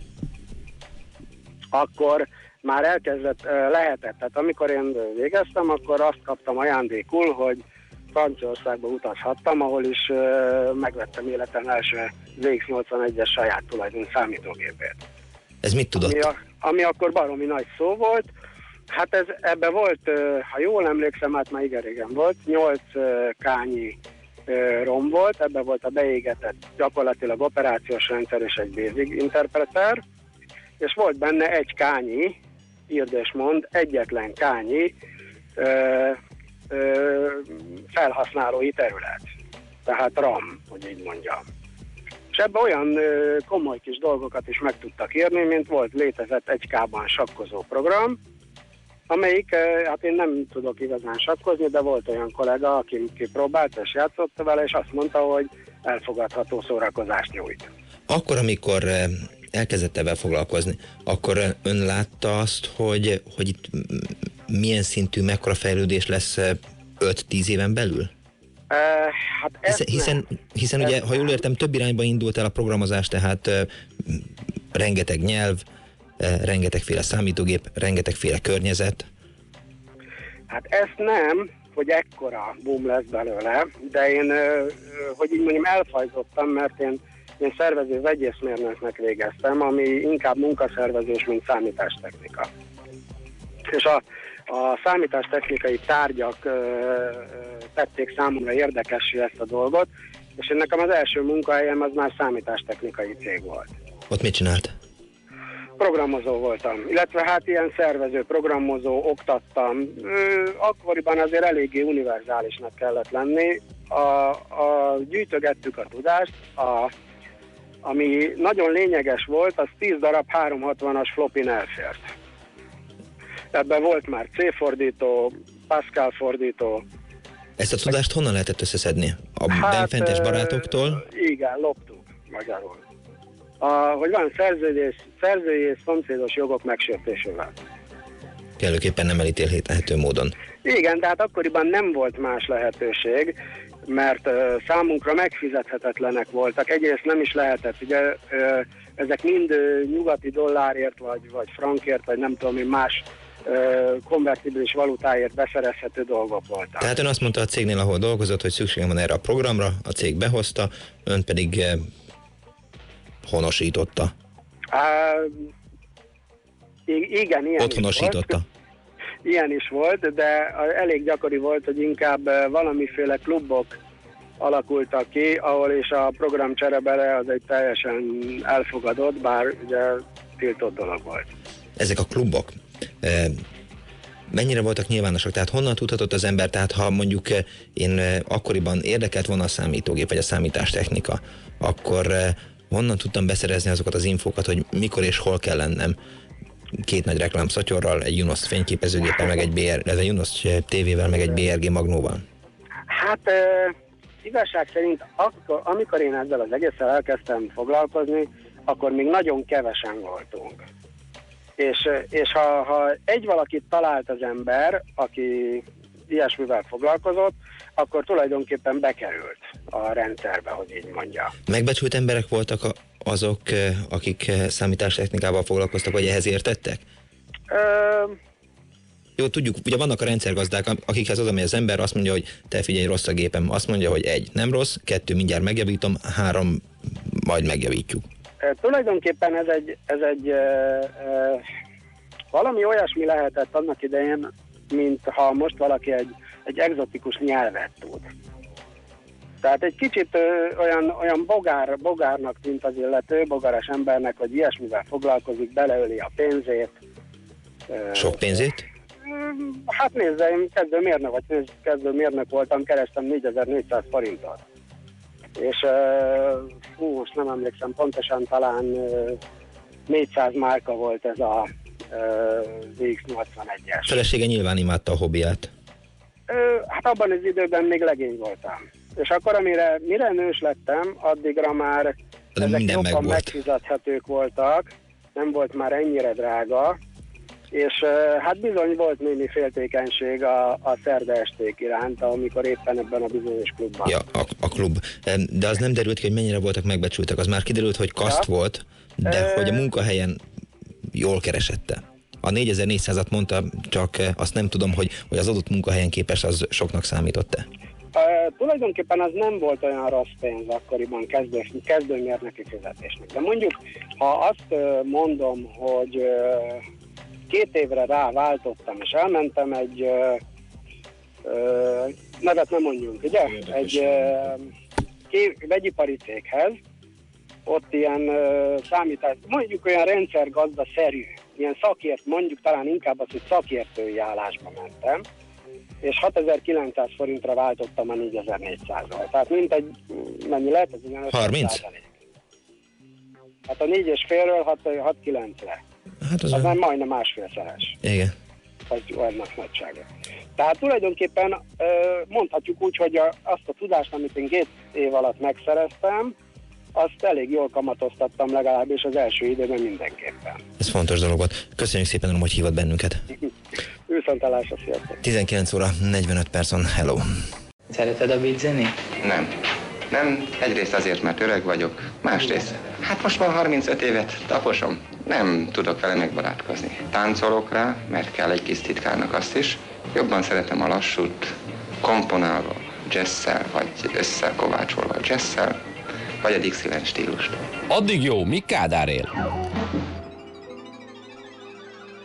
akkor már elkezdett, lehetett. Tehát amikor én végeztem, akkor azt kaptam ajándékul, hogy Franciaországba utazhattam, ahol is megvettem életem első ZX81-es saját tulajdon számítógépét. Ez mit tudott? Ami, a, ami akkor baromi nagy szó volt. Hát ez, ebbe volt, ha jól emlékszem, hát már igen régen volt, 8 ö, kányi rom volt, ebbe volt a beégetett gyakorlatilag operációs rendszer és egy basic interpreter, és volt benne egy kányi, írd és mond, egyetlen kányi ö, ö, felhasználói terület. Tehát RAM, hogy így mondjam. És ebben olyan ö, komoly kis dolgokat is meg tudtak írni, mint volt létezett egy K-ban sakkozó program, amelyik, ö, hát én nem tudok igazán sakkozni, de volt olyan kollega, aki kipróbált és játszott vele, és azt mondta, hogy elfogadható szórakozást nyújt. Akkor, amikor eh, elkezdett ebben foglalkozni, akkor eh, ön látta azt, hogy, hogy itt milyen szintű, mekkora fejlődés lesz eh, 5-10 éven belül? Uh, hát ez Hiszen, hiszen, ugye, ha jól értem, több irányba indult el a programozás, tehát eh, rengeteg nyelv, eh, rengetegféle számítógép, rengetegféle környezet. Hát ezt nem, hogy ekkora boom lesz belőle, de én, ö, ö, hogy így mondjam, elfajzottam, mert én, én szervező vegyészmérnöknek végeztem, ami inkább munkaszervezés, mint számítástechnika. És a, a számítástechnikai tárgyak ö, tették számomra érdekessé ezt a dolgot, és én nekem az első munkahelyem az már számítástechnikai cég volt. Ott mit csinált? Programozó voltam, illetve hát ilyen szervező, programozó, oktattam. Akkoriban azért eléggé univerzálisnak kellett lenni. A, a, gyűjtögettük a tudást, a, ami nagyon lényeges volt, az 10 darab 360-as flopin elfért. Ebben volt már C-fordító, Pascal fordító. Ezt a tudást honnan lehetett összeszedni? A hát, benfentes barátoktól? Igen, loptuk magyarul. A, hogy van szerződés, szerzői és szomszédos jogok megsértésével. Kellőképpen nem elítélhető módon. Igen, de hát akkoriban nem volt más lehetőség, mert ö, számunkra megfizethetetlenek voltak. Egyrészt nem is lehetett, ugye ö, ezek mind ö, nyugati dollárért, vagy, vagy frankért, vagy nem tudom én más konvertibilis valutáért beszerezhető dolgok voltak. Tehát ön azt mondta a cégnél, ahol dolgozott, hogy szükségem van erre a programra, a cég behozta, ön pedig honosította, i- igen, ilyen is otthonosította. volt. Ilyen is volt, de elég gyakori volt, hogy inkább ö, valamiféle klubok alakultak ki, ahol is a program cserebele az egy teljesen elfogadott, bár ugye tiltott dolog volt. Ezek a klubok, eh, mennyire voltak nyilvánosak? Tehát honnan tudhatott az ember, tehát ha mondjuk eh, én eh, akkoriban érdekelt volna a számítógép vagy a számítástechnika, akkor honnan tudtam beszerezni azokat az infókat, hogy mikor és hol kell lennem két nagy reklámszatyorral, egy Junos fényképezőgéppel, meg egy BR, ez egy Junos tévével, meg egy BRG Magnóval. Hát ö, igazság szerint akkor, amikor én ezzel az egésszel elkezdtem foglalkozni, akkor még nagyon kevesen voltunk. És, és ha, ha egy valakit talált az ember, aki ilyesmivel foglalkozott, akkor tulajdonképpen bekerült a rendszerbe, hogy így mondja. Megbecsült emberek voltak a, azok, eh, akik eh, számítástechnikával foglalkoztak, vagy ehhez értettek? Ö, Jó, tudjuk, ugye vannak a rendszergazdák, akikhez az, ami az ember azt mondja, hogy te figyelj, rossz a gépem. Azt mondja, hogy egy, nem rossz, kettő, mindjárt megjavítom, három, majd megjavítjuk. E, Tulajdonképpen ez egy, ez egy e, e, valami olyasmi lehetett annak idején, mint ha most valaki egy, egy egzotikus nyelvet tud. Tehát egy kicsit ö, olyan, olyan bogár, bogárnak tűnt az illető, bogaras embernek, hogy ilyesmivel foglalkozik, beleöli a pénzét. Ö, Sok pénzét? Hát nézze, én kezdő mérnök, vagy nézd, kezdő mérnök voltam, kerestem 4400 forintot. És hú, most nem emlékszem pontosan, talán uh, 400 márka volt ez a uh, X81-es. Felesége nyilván imádta a hobbiát. Hát abban az időben még legény voltam. És akkor, amire mire nős lettem, addigra már De ezek minden jobban megvolt. megfizethetők voltak, nem volt már ennyire drága, és hát bizony volt némi féltékenység a, a szerda esték iránt, amikor éppen ebben a bizonyos klubban. Ja, a, a klub. De az nem derült ki, hogy mennyire voltak megbecsültek. Az már kiderült, hogy kaszt Ja. volt, de Ö- hogy a munkahelyen jól keresette. A 4400-at mondta, csak azt nem tudom, hogy, hogy az adott munkahelyen képes, az soknak számított-e. Uh, tulajdonképpen az nem volt olyan rossz pénz akkoriban kezdő, kezdőmérnöki fizetésnek. De mondjuk, ha azt mondom, hogy két évre rá váltottam, és elmentem egy uh, nevet nem mondjunk, ugye? Egy uh, ké- vegyipari céghez, ott ilyen uh, számítás, mondjuk olyan rendszergazda-szerű, ilyen szakért, mondjuk talán inkább az, hogy szakértői állásba mentem, és 6900 forintra váltottam a 4400-ral. Tehát mint egy, mennyi lehet? Ez ilyen 30? Hát a 4 és félről 6, 6 9-re. Hát az, az a... már majdnem másfélszeres. Igen. Vagy annak nagysága. Tehát tulajdonképpen mondhatjuk úgy, hogy azt a tudást, amit én két év alatt megszereztem, azt elég jól kamatoztattam legalábbis az első időben mindenképpen. Ez fontos dolog volt. Köszönjük szépen, hogy hívott bennünket. Viszontalásra, sziasztok! 19 óra 45 percon, hello. Szereted a zenét? Nem. Nem, egyrészt azért, mert öreg vagyok, másrészt, hát most már 35 évet taposom, nem tudok vele megbarátkozni. Táncolok rá, mert kell egy kis titkárnak azt is, jobban szeretem a lassút, komponálva, jazzszel, vagy összekovácsolva jazzszel, vagy a Dixieland stílust. Addig jó, mi Kádár él?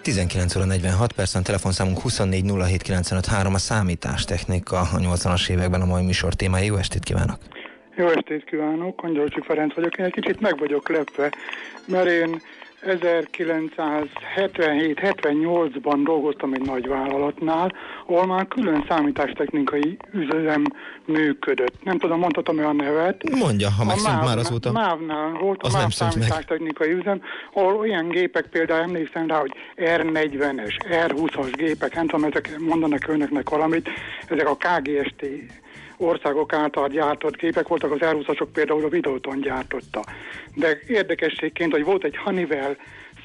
19 óra 46 percen, telefonszámunk 24 07 95 3, a számítástechnika a 80-as években a mai műsor témája. Jó estét kívánok! Jó estét kívánok, Angyalcsi Ferenc vagyok. Én egy kicsit meg vagyok lepve, mert én 1977-78-ban dolgoztam egy nagy vállalatnál, ahol már külön számítástechnikai üzem működött. Nem tudom, mondhatom olyan nevet. Mondja, ha megszűnt már azóta. MÁV-nál volt az a MÁV szűnt meg. számítástechnikai üzem, ahol olyan gépek, például emlékszem rá, hogy R40-es, R20-as gépek, nem tudom, ezek mondanak önöknek valamit, ezek a KGST országok által gyártott gépek voltak, az R20-asok például a Videoton gyártotta. De érdekességként, hogy volt egy Honeywell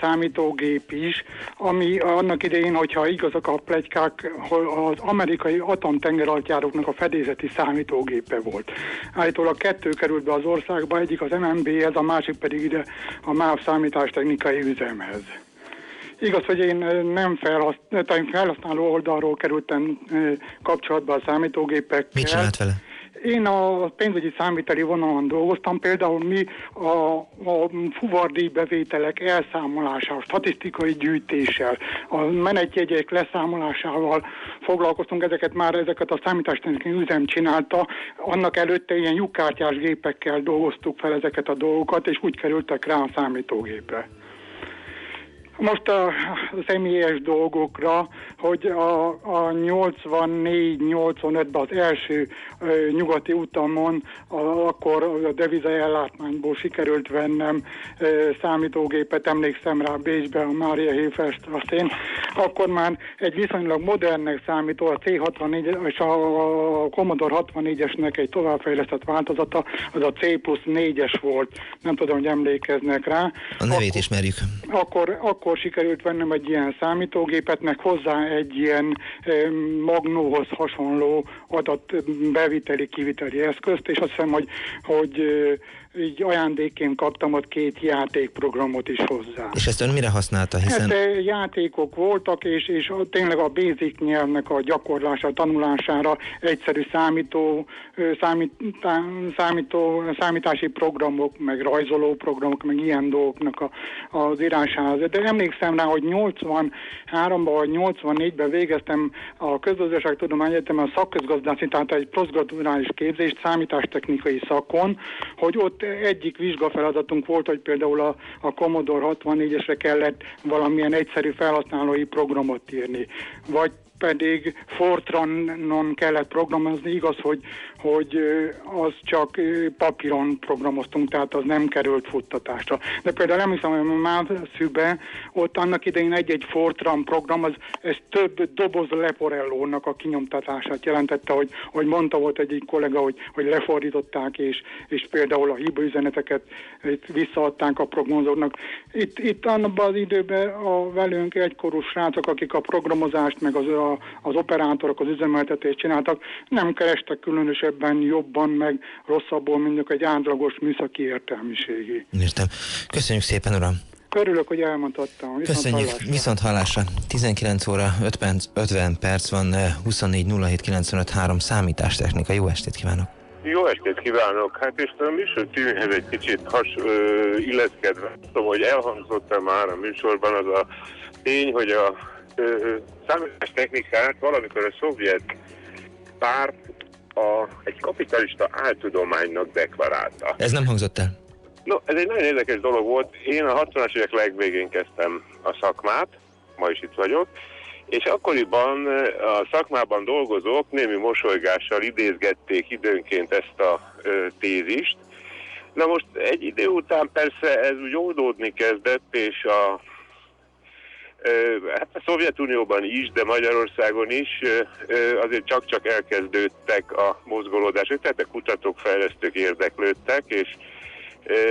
számítógép is, ami annak idején, hogyha igazak a plegykák, az amerikai atomtengeralattjáróknak a fedélzeti számítógépe volt. Állítólag kettő került be az országba, egyik az MNB-hez, a másik pedig ide a MÁV számítástechnikai üzemhez. Igaz, hogy én nem felhasználó, felhasználó oldalról kerültem kapcsolatba a számítógépekkel. Mit csinált vele? Én a pénzügyi számviteli vonalon dolgoztam, például mi a, a fuvardi bevételek elszámolása, a statisztikai gyűjtéssel, a menetjegyek leszámolásával foglalkoztunk, ezeket már ezeket a számítástechnikai üzem csinálta, annak előtte ilyen lyukkártyás gépekkel dolgoztuk fel ezeket a dolgokat, és úgy kerültek rá a számítógépre. Most a, személyes dolgokra, hogy a, a 84-85-ben az első ö, nyugati utamon, a, akkor a deviza ellátmányból sikerült vennem ö, számítógépet, emlékszem rá Bécsbe, a Mária Hilferstrasszén, akkor már egy viszonylag modernnek számító, a C64 és a, a Commodore 64-esnek egy továbbfejlesztett változata, az a C plusz 4-es volt, nem tudom, hogy emlékeznek rá. A nevét ismerjük. Akkor, akkor akkor sikerült vennem egy ilyen számítógépet, meg hozzá egy ilyen magnóhoz hasonló adatbeviteli, kiviteli eszközt, és azt hiszem, hogy, hogy így ajándékként kaptam ott két játékprogramot is hozzá. És ezt ön mire használta? Hiszen... Hát játékok voltak, és, és a, tényleg a basic nyelvnek a gyakorlása, a tanulására egyszerű számító, számít, számító, számítási programok, meg rajzoló programok, meg ilyen dolgoknak a, az írásához. De emlékszem rá, hogy 83-ban vagy 84-ben végeztem a Közgazdaságtudomány Egyetemen a szakközgazdászi, tehát egy posztgraduális képzést számítástechnikai szakon, hogy ott egyik vizsgafeladatunk volt, hogy például a, a Commodore 64-esre kellett valamilyen egyszerű felhasználói programot írni, vagy pedig Fortranon kellett programozni, igaz, hogy, hogy az csak papíron programoztunk, tehát az nem került futtatásra. De például nem hiszem, hogy a Mávszűbe ott annak idején egy-egy Fortran program, az, ez több doboz leporellónak a kinyomtatását jelentette, hogy, hogy mondta volt egyik kollega, hogy, hogy lefordították, és, és például a hibaüzeneteket visszaadták a programozóknak. Itt, itt abban az időben a velünk egykorú srácok, akik a programozást, meg az a az operátorok az üzemeltetést csináltak, nem kerestek különösebben jobban, meg rosszabbul, mint egy átlagos műszaki értelmiségi. Értem. Köszönjük szépen, uram! Körülök, hogy elmondhattam. Viszont Köszönjük, hallásra. viszont hallásra. 19 óra 5 perc, 50 perc van, eh, 24 07 95 3 számítástechnika. Jó estét kívánok! Jó estét kívánok! Hát és a műsor címéhez egy kicsit has, ö, illeszkedve, tudom, hogy elhangzott már a műsorban az a tény, hogy a számítástechnikát valamikor a szovjet párt a, egy kapitalista áltudománynak deklarálta. Ez nem hangzott el. No, ez egy nagyon érdekes dolog volt. Én a 60-as évek legvégén kezdtem a szakmát, ma is itt vagyok, és akkoriban a szakmában dolgozók némi mosolygással idézgették időnként ezt a ö, tézist. Na most egy idő után persze ez úgy oldódni kezdett, és a Hát a Szovjetunióban is, de Magyarországon is azért csak-csak elkezdődtek a mozgolódások, tehát a kutatók, fejlesztők érdeklődtek, és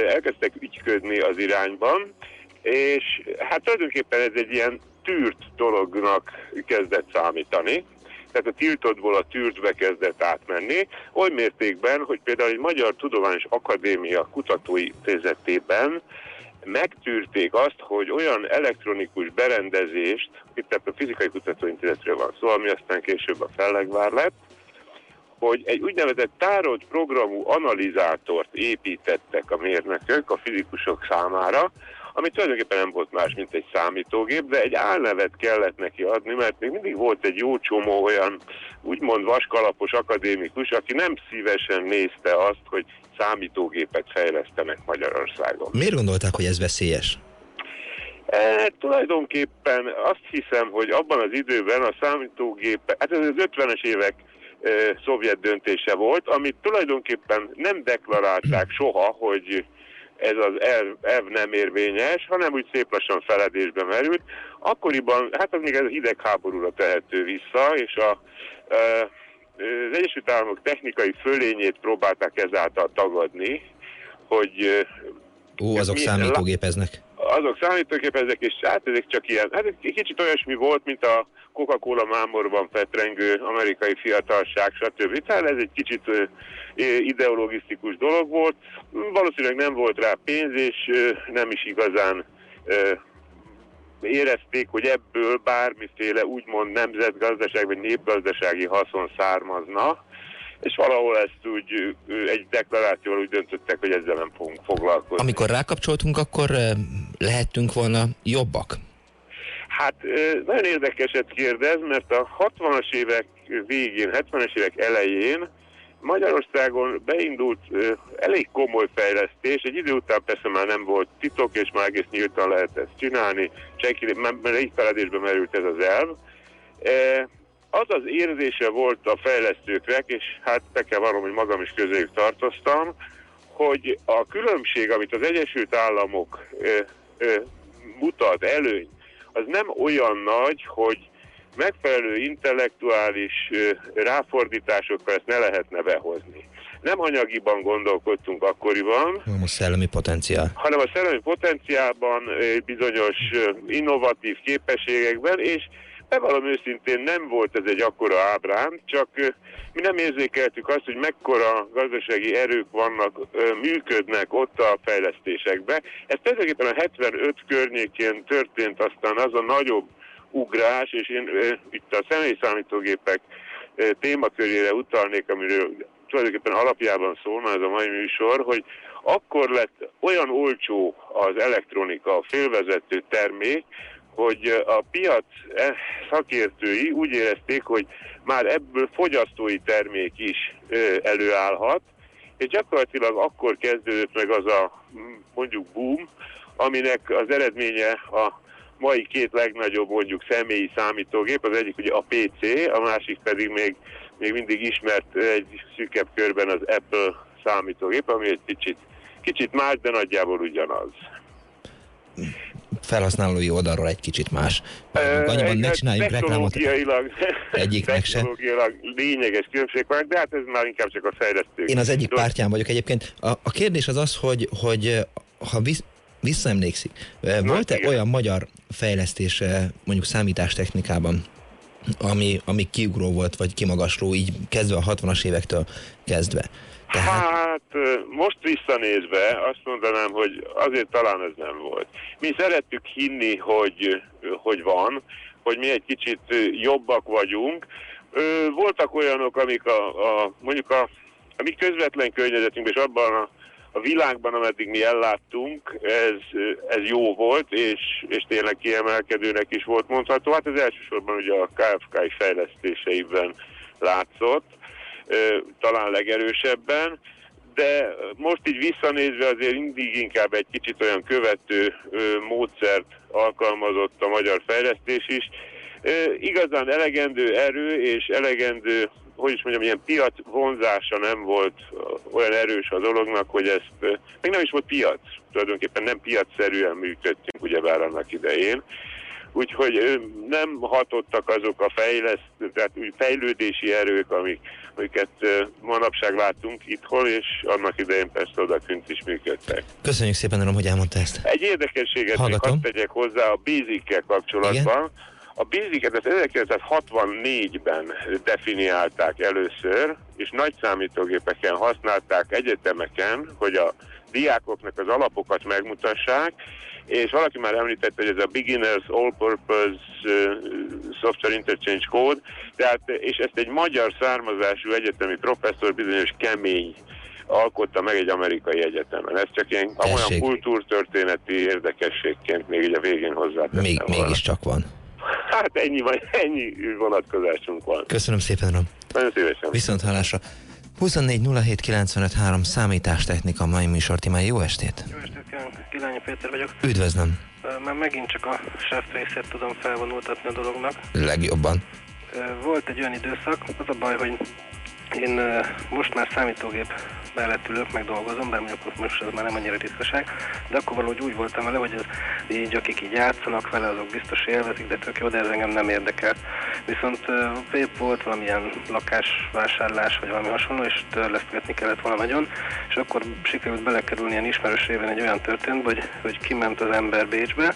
elkezdtek ügyködni az irányban, és hát tulajdonképpen ez egy ilyen tűrt dolognak kezdett számítani, tehát a tiltottból a tűrtbe kezdett átmenni, oly mértékben, hogy például egy Magyar Tudományos Akadémia kutatóintézetében megtűrték azt, hogy olyan elektronikus berendezést, itt ebben a fizikai kutatóintézetről van szó, ami aztán később a fellegvár lett, hogy egy úgynevezett tárolt programú analizátort építettek a mérnökök a fizikusok számára, ami tulajdonképpen nem volt más, mint egy számítógép, de egy álnevet kellett neki adni, mert még mindig volt egy jó csomó olyan úgymond vaskalapos akadémikus, aki nem szívesen nézte azt, hogy számítógépet fejlesztenek Magyarországon. Miért gondolták, hogy ez veszélyes? E, tulajdonképpen azt hiszem, hogy abban az időben a számítógép, hát ez az 50-es évek e, szovjet döntése volt, amit tulajdonképpen nem deklarálták soha, hogy ez az elv, elv nem érvényes, hanem úgy szép lassan feledésbe merült. Akkoriban, hát az még ez a hidegháborúra tehető vissza, és a, az Egyesült Államok technikai fölényét próbálták ezáltal tagadni, hogy Ó, azok mi- számítógépeznek. Azok számítógépezek, és hát ezek csak ilyen, hát egy kicsit olyasmi volt, mint a Coca-Cola mámorban fetrengő amerikai fiatalság, stb. Tehát ez egy kicsit ideologisztikus dolog volt. Valószínűleg nem volt rá pénz, és nem is igazán érezték, hogy ebből bármiféle úgymond nemzetgazdaság vagy népgazdasági haszon származna, és valahol ezt úgy egy deklarációval úgy döntöttek, hogy ezzel nem fogunk foglalkozni. Amikor rákapcsoltunk, akkor lehettünk volna jobbak. Hát nagyon érdekeset kérdez, mert a 60-as évek végén, 70-es évek elején Magyarországon beindult elég komoly fejlesztés, egy idő után persze már nem volt titok, és már egész nyíltan lehet ezt csinálni, senki, mert egy feledésbe merült ez az elv. Az az érzése volt a fejlesztőknek, és hát be kell vallanom, hogy magam is közéjük tartoztam, hogy a különbség, amit az Egyesült Államok mutat, előny, az nem olyan nagy, hogy megfelelő intellektuális ráfordításokkal ezt ne lehetne behozni. Nem anyagiban gondolkodtunk akkoriban, Nem a szellemi potenciál. hanem a szellemi potenciálban, ö, bizonyos innovatív képességekben, és bevallom őszintén nem volt ez egy akkora ábrán, csak mi nem érzékeltük azt, hogy mekkora gazdasági erők vannak, működnek ott a fejlesztésekbe. Ez tulajdonképpen a 75 környékén történt aztán az a nagyobb ugrás, és én itt a személyszámítógépek témakörére utalnék, amiről tulajdonképpen alapjában szólna ez a mai műsor, hogy akkor lett olyan olcsó az elektronika, a félvezető termék, hogy a piac eh, szakértői úgy érezték, hogy már ebből fogyasztói termék is ö, előállhat, és gyakorlatilag akkor kezdődött meg az a mm, mondjuk boom, aminek az eredménye a mai két legnagyobb mondjuk személyi számítógép, az egyik ugye a PC, a másik pedig még, még mindig ismert egy szűkebb körben az Apple számítógép, ami egy kicsit, kicsit más, de nagyjából ugyanaz. Felhasználói oldalról egy kicsit más. Annyiban ne Hát csináljunk reklámot. Egyiknek se. technológiailag lényeges különbség van, de hát ez már inkább csak a fejlesztők. Én az egyik pártján vagyok egyébként. A, a kérdés az az, hogy, hogy eh, ha visz, visszaemlékszik, eh, volt-e olyan magyar fejlesztés eh, mondjuk számítástechnikában, ami, ami kiugró volt, vagy kimagasló, így kezdve a 60-as évektől kezdve. Hát ö, most visszanézve azt mondanám, hogy azért talán ez nem volt. Mi szerettük hinni, hogy, hogy van, hogy mi egy kicsit jobbak vagyunk. Voltak olyanok, amik a, a mondjuk a, a mi közvetlen környezetünkben és abban a, a világban, ameddig mi elláttunk, ez, ez jó volt, és, és tényleg kiemelkedőnek is volt mondható. Hát ez elsősorban ugye a KFK fejlesztéseiben látszott, talán legerősebben, de most így visszanézve azért mindig inkább egy kicsit olyan követő módszert alkalmazott a magyar fejlesztés is. Igazán elegendő erő és elegendő, hogy is mondjam, ilyen piac vonzása nem volt olyan erős a dolognak, hogy ezt, még nem is volt piac, tulajdonképpen nem piacszerűen működtünk ugyebár annak idején. Úgyhogy nem hatottak azok a fejleszt, tehát úgy fejlődési erők, amik, amiket manapság látunk itthon, és annak idején persze odakünt is működtek. Köszönjük szépen, Rom, hogy elmondta ezt. Egy érdekességet még Hallgatom. hadd tegyek hozzá a basic kapcsolatban. A basic-et az 1964-ben definiálták először, és nagy számítógépeken használták egyetemeken, hogy a diákoknak az alapokat megmutassák, és valaki már említette, hogy ez a Beginners All-Purpose Software Interchange Code, tehát, és ezt egy magyar származású egyetemi professzor bizonyos kemény alkotta meg egy amerikai egyetemen. Ez csak ilyen olyan kultúrtörténeti érdekességként még így a végén hozzáteszem Még, mégiscsak van. Hát ennyi, van, ennyi vonatkozásunk van. Köszönöm szépen, Rom. Nagyon szívesen. Viszont hallásra. 24 07 95 3 számítástechnika mai műsor témája. Jó estét! Jó estét kívánok, Kilányi Péter vagyok. Üdvözlöm! Már megint csak a chef részét tudom felvonultatni a dolognak. Legjobban. Volt egy olyan időszak, az a baj, hogy én most már számítógép mellett ülök, meg dolgozom, bár mondjuk most ez már nem annyira ritkaság, de akkor valahogy úgy voltam vele, hogy ez így, akik így játszanak vele, azok biztos élvezik, de tök jó, de ez engem nem érdekel. Viszont épp volt valamilyen lakásvásárlás, vagy valami hasonló, és törlesztgetni kellett volna nagyon, és akkor sikerült belekerülni ilyen ismerős réven egy olyan történt, hogy, hogy kiment az ember Bécsbe,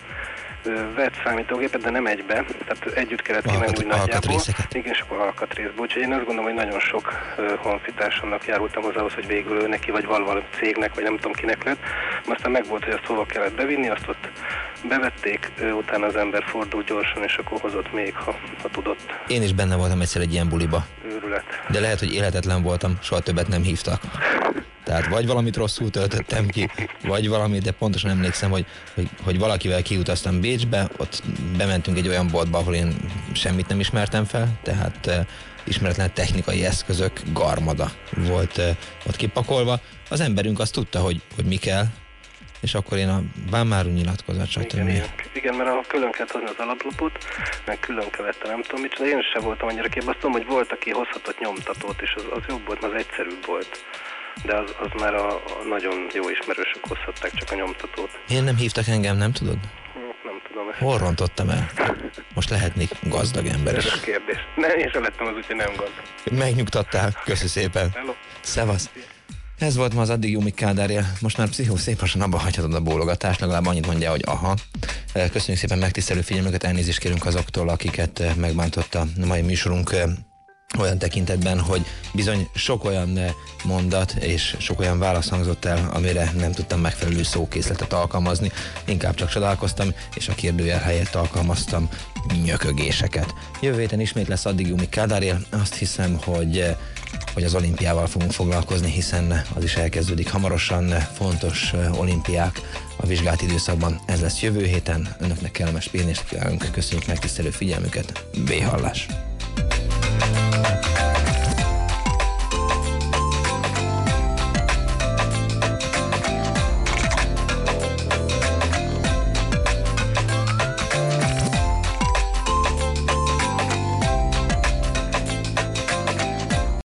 vett számítógépet, de nem egybe, tehát együtt kellett kimenni úgy nagyjából. Igen, és akkor alkatrészből. Úgyhogy én azt gondolom, hogy nagyon sok honfitársamnak járultam hozzá, ahhoz, hogy végül ő neki, vagy valami cégnek, vagy nem tudom kinek lett. Aztán meg volt, hogy azt hova kellett bevinni, azt ott bevették, utána az ember fordult gyorsan, és akkor hozott még, ha, ha tudott. Én is benne voltam egyszer egy ilyen buliba. Őrület. De lehet, hogy életetlen voltam, soha többet nem hívtak. Tehát vagy valamit rosszul töltöttem ki, vagy valami, de pontosan emlékszem, hogy, hogy, hogy valakivel kiutaztam Bécsbe, ott bementünk egy olyan boltba, ahol én semmit nem ismertem fel, tehát ismeretlen technikai eszközök garmada volt ott kipakolva. Az emberünk azt tudta, hogy, hogy mi kell, és akkor én a vámáru nyilatkozat, stb. Igen, mert a külön kellett hozni az alaplapot, meg külön kellett nem tudom mit, de én sem voltam annyira képben. Azt tudom, hogy volt, aki hozhatott nyomtatót, és az, az jobb volt, mert az egyszerűbb volt. De az, az már a, a nagyon jó ismerősök hozhatták csak a nyomtatót. Én nem hívtak engem, nem tudod? Nem tudom, ezt Hol rontottam el? Most lehetnék gazdag ember is. ez a kérdés. Nem, én sem lettem az, úgyhogy nem gond. Megnyugtattál, köszi szépen. Hello. Szevasz. Ez volt ma az addig Jumik Kádárja. Most már pszichó szépen abba hagyhatod a bólogatást, legalább annyit mondja, hogy aha. Köszönjük szépen megtisztelő figyelmüket, elnézést kérünk azoktól, akiket megbántotta a mai műsorunk olyan tekintetben, hogy bizony sok olyan mondat és sok olyan válasz hangzott el, amire nem tudtam megfelelő szókészletet alkalmazni, inkább csak csodálkoztam, és a kérdőjel helyett alkalmaztam nyökögéseket. Jövő héten ismét lesz addig Jumi Kádárél, azt hiszem, hogy hogy az olimpiával fogunk foglalkozni, hiszen az is elkezdődik hamarosan, fontos olimpiák a vizsgált időszakban. Ez lesz jövő héten, önöknek kellemes pihenést kívánunk, köszönjük megtisztelő figyelmüket, B hallás!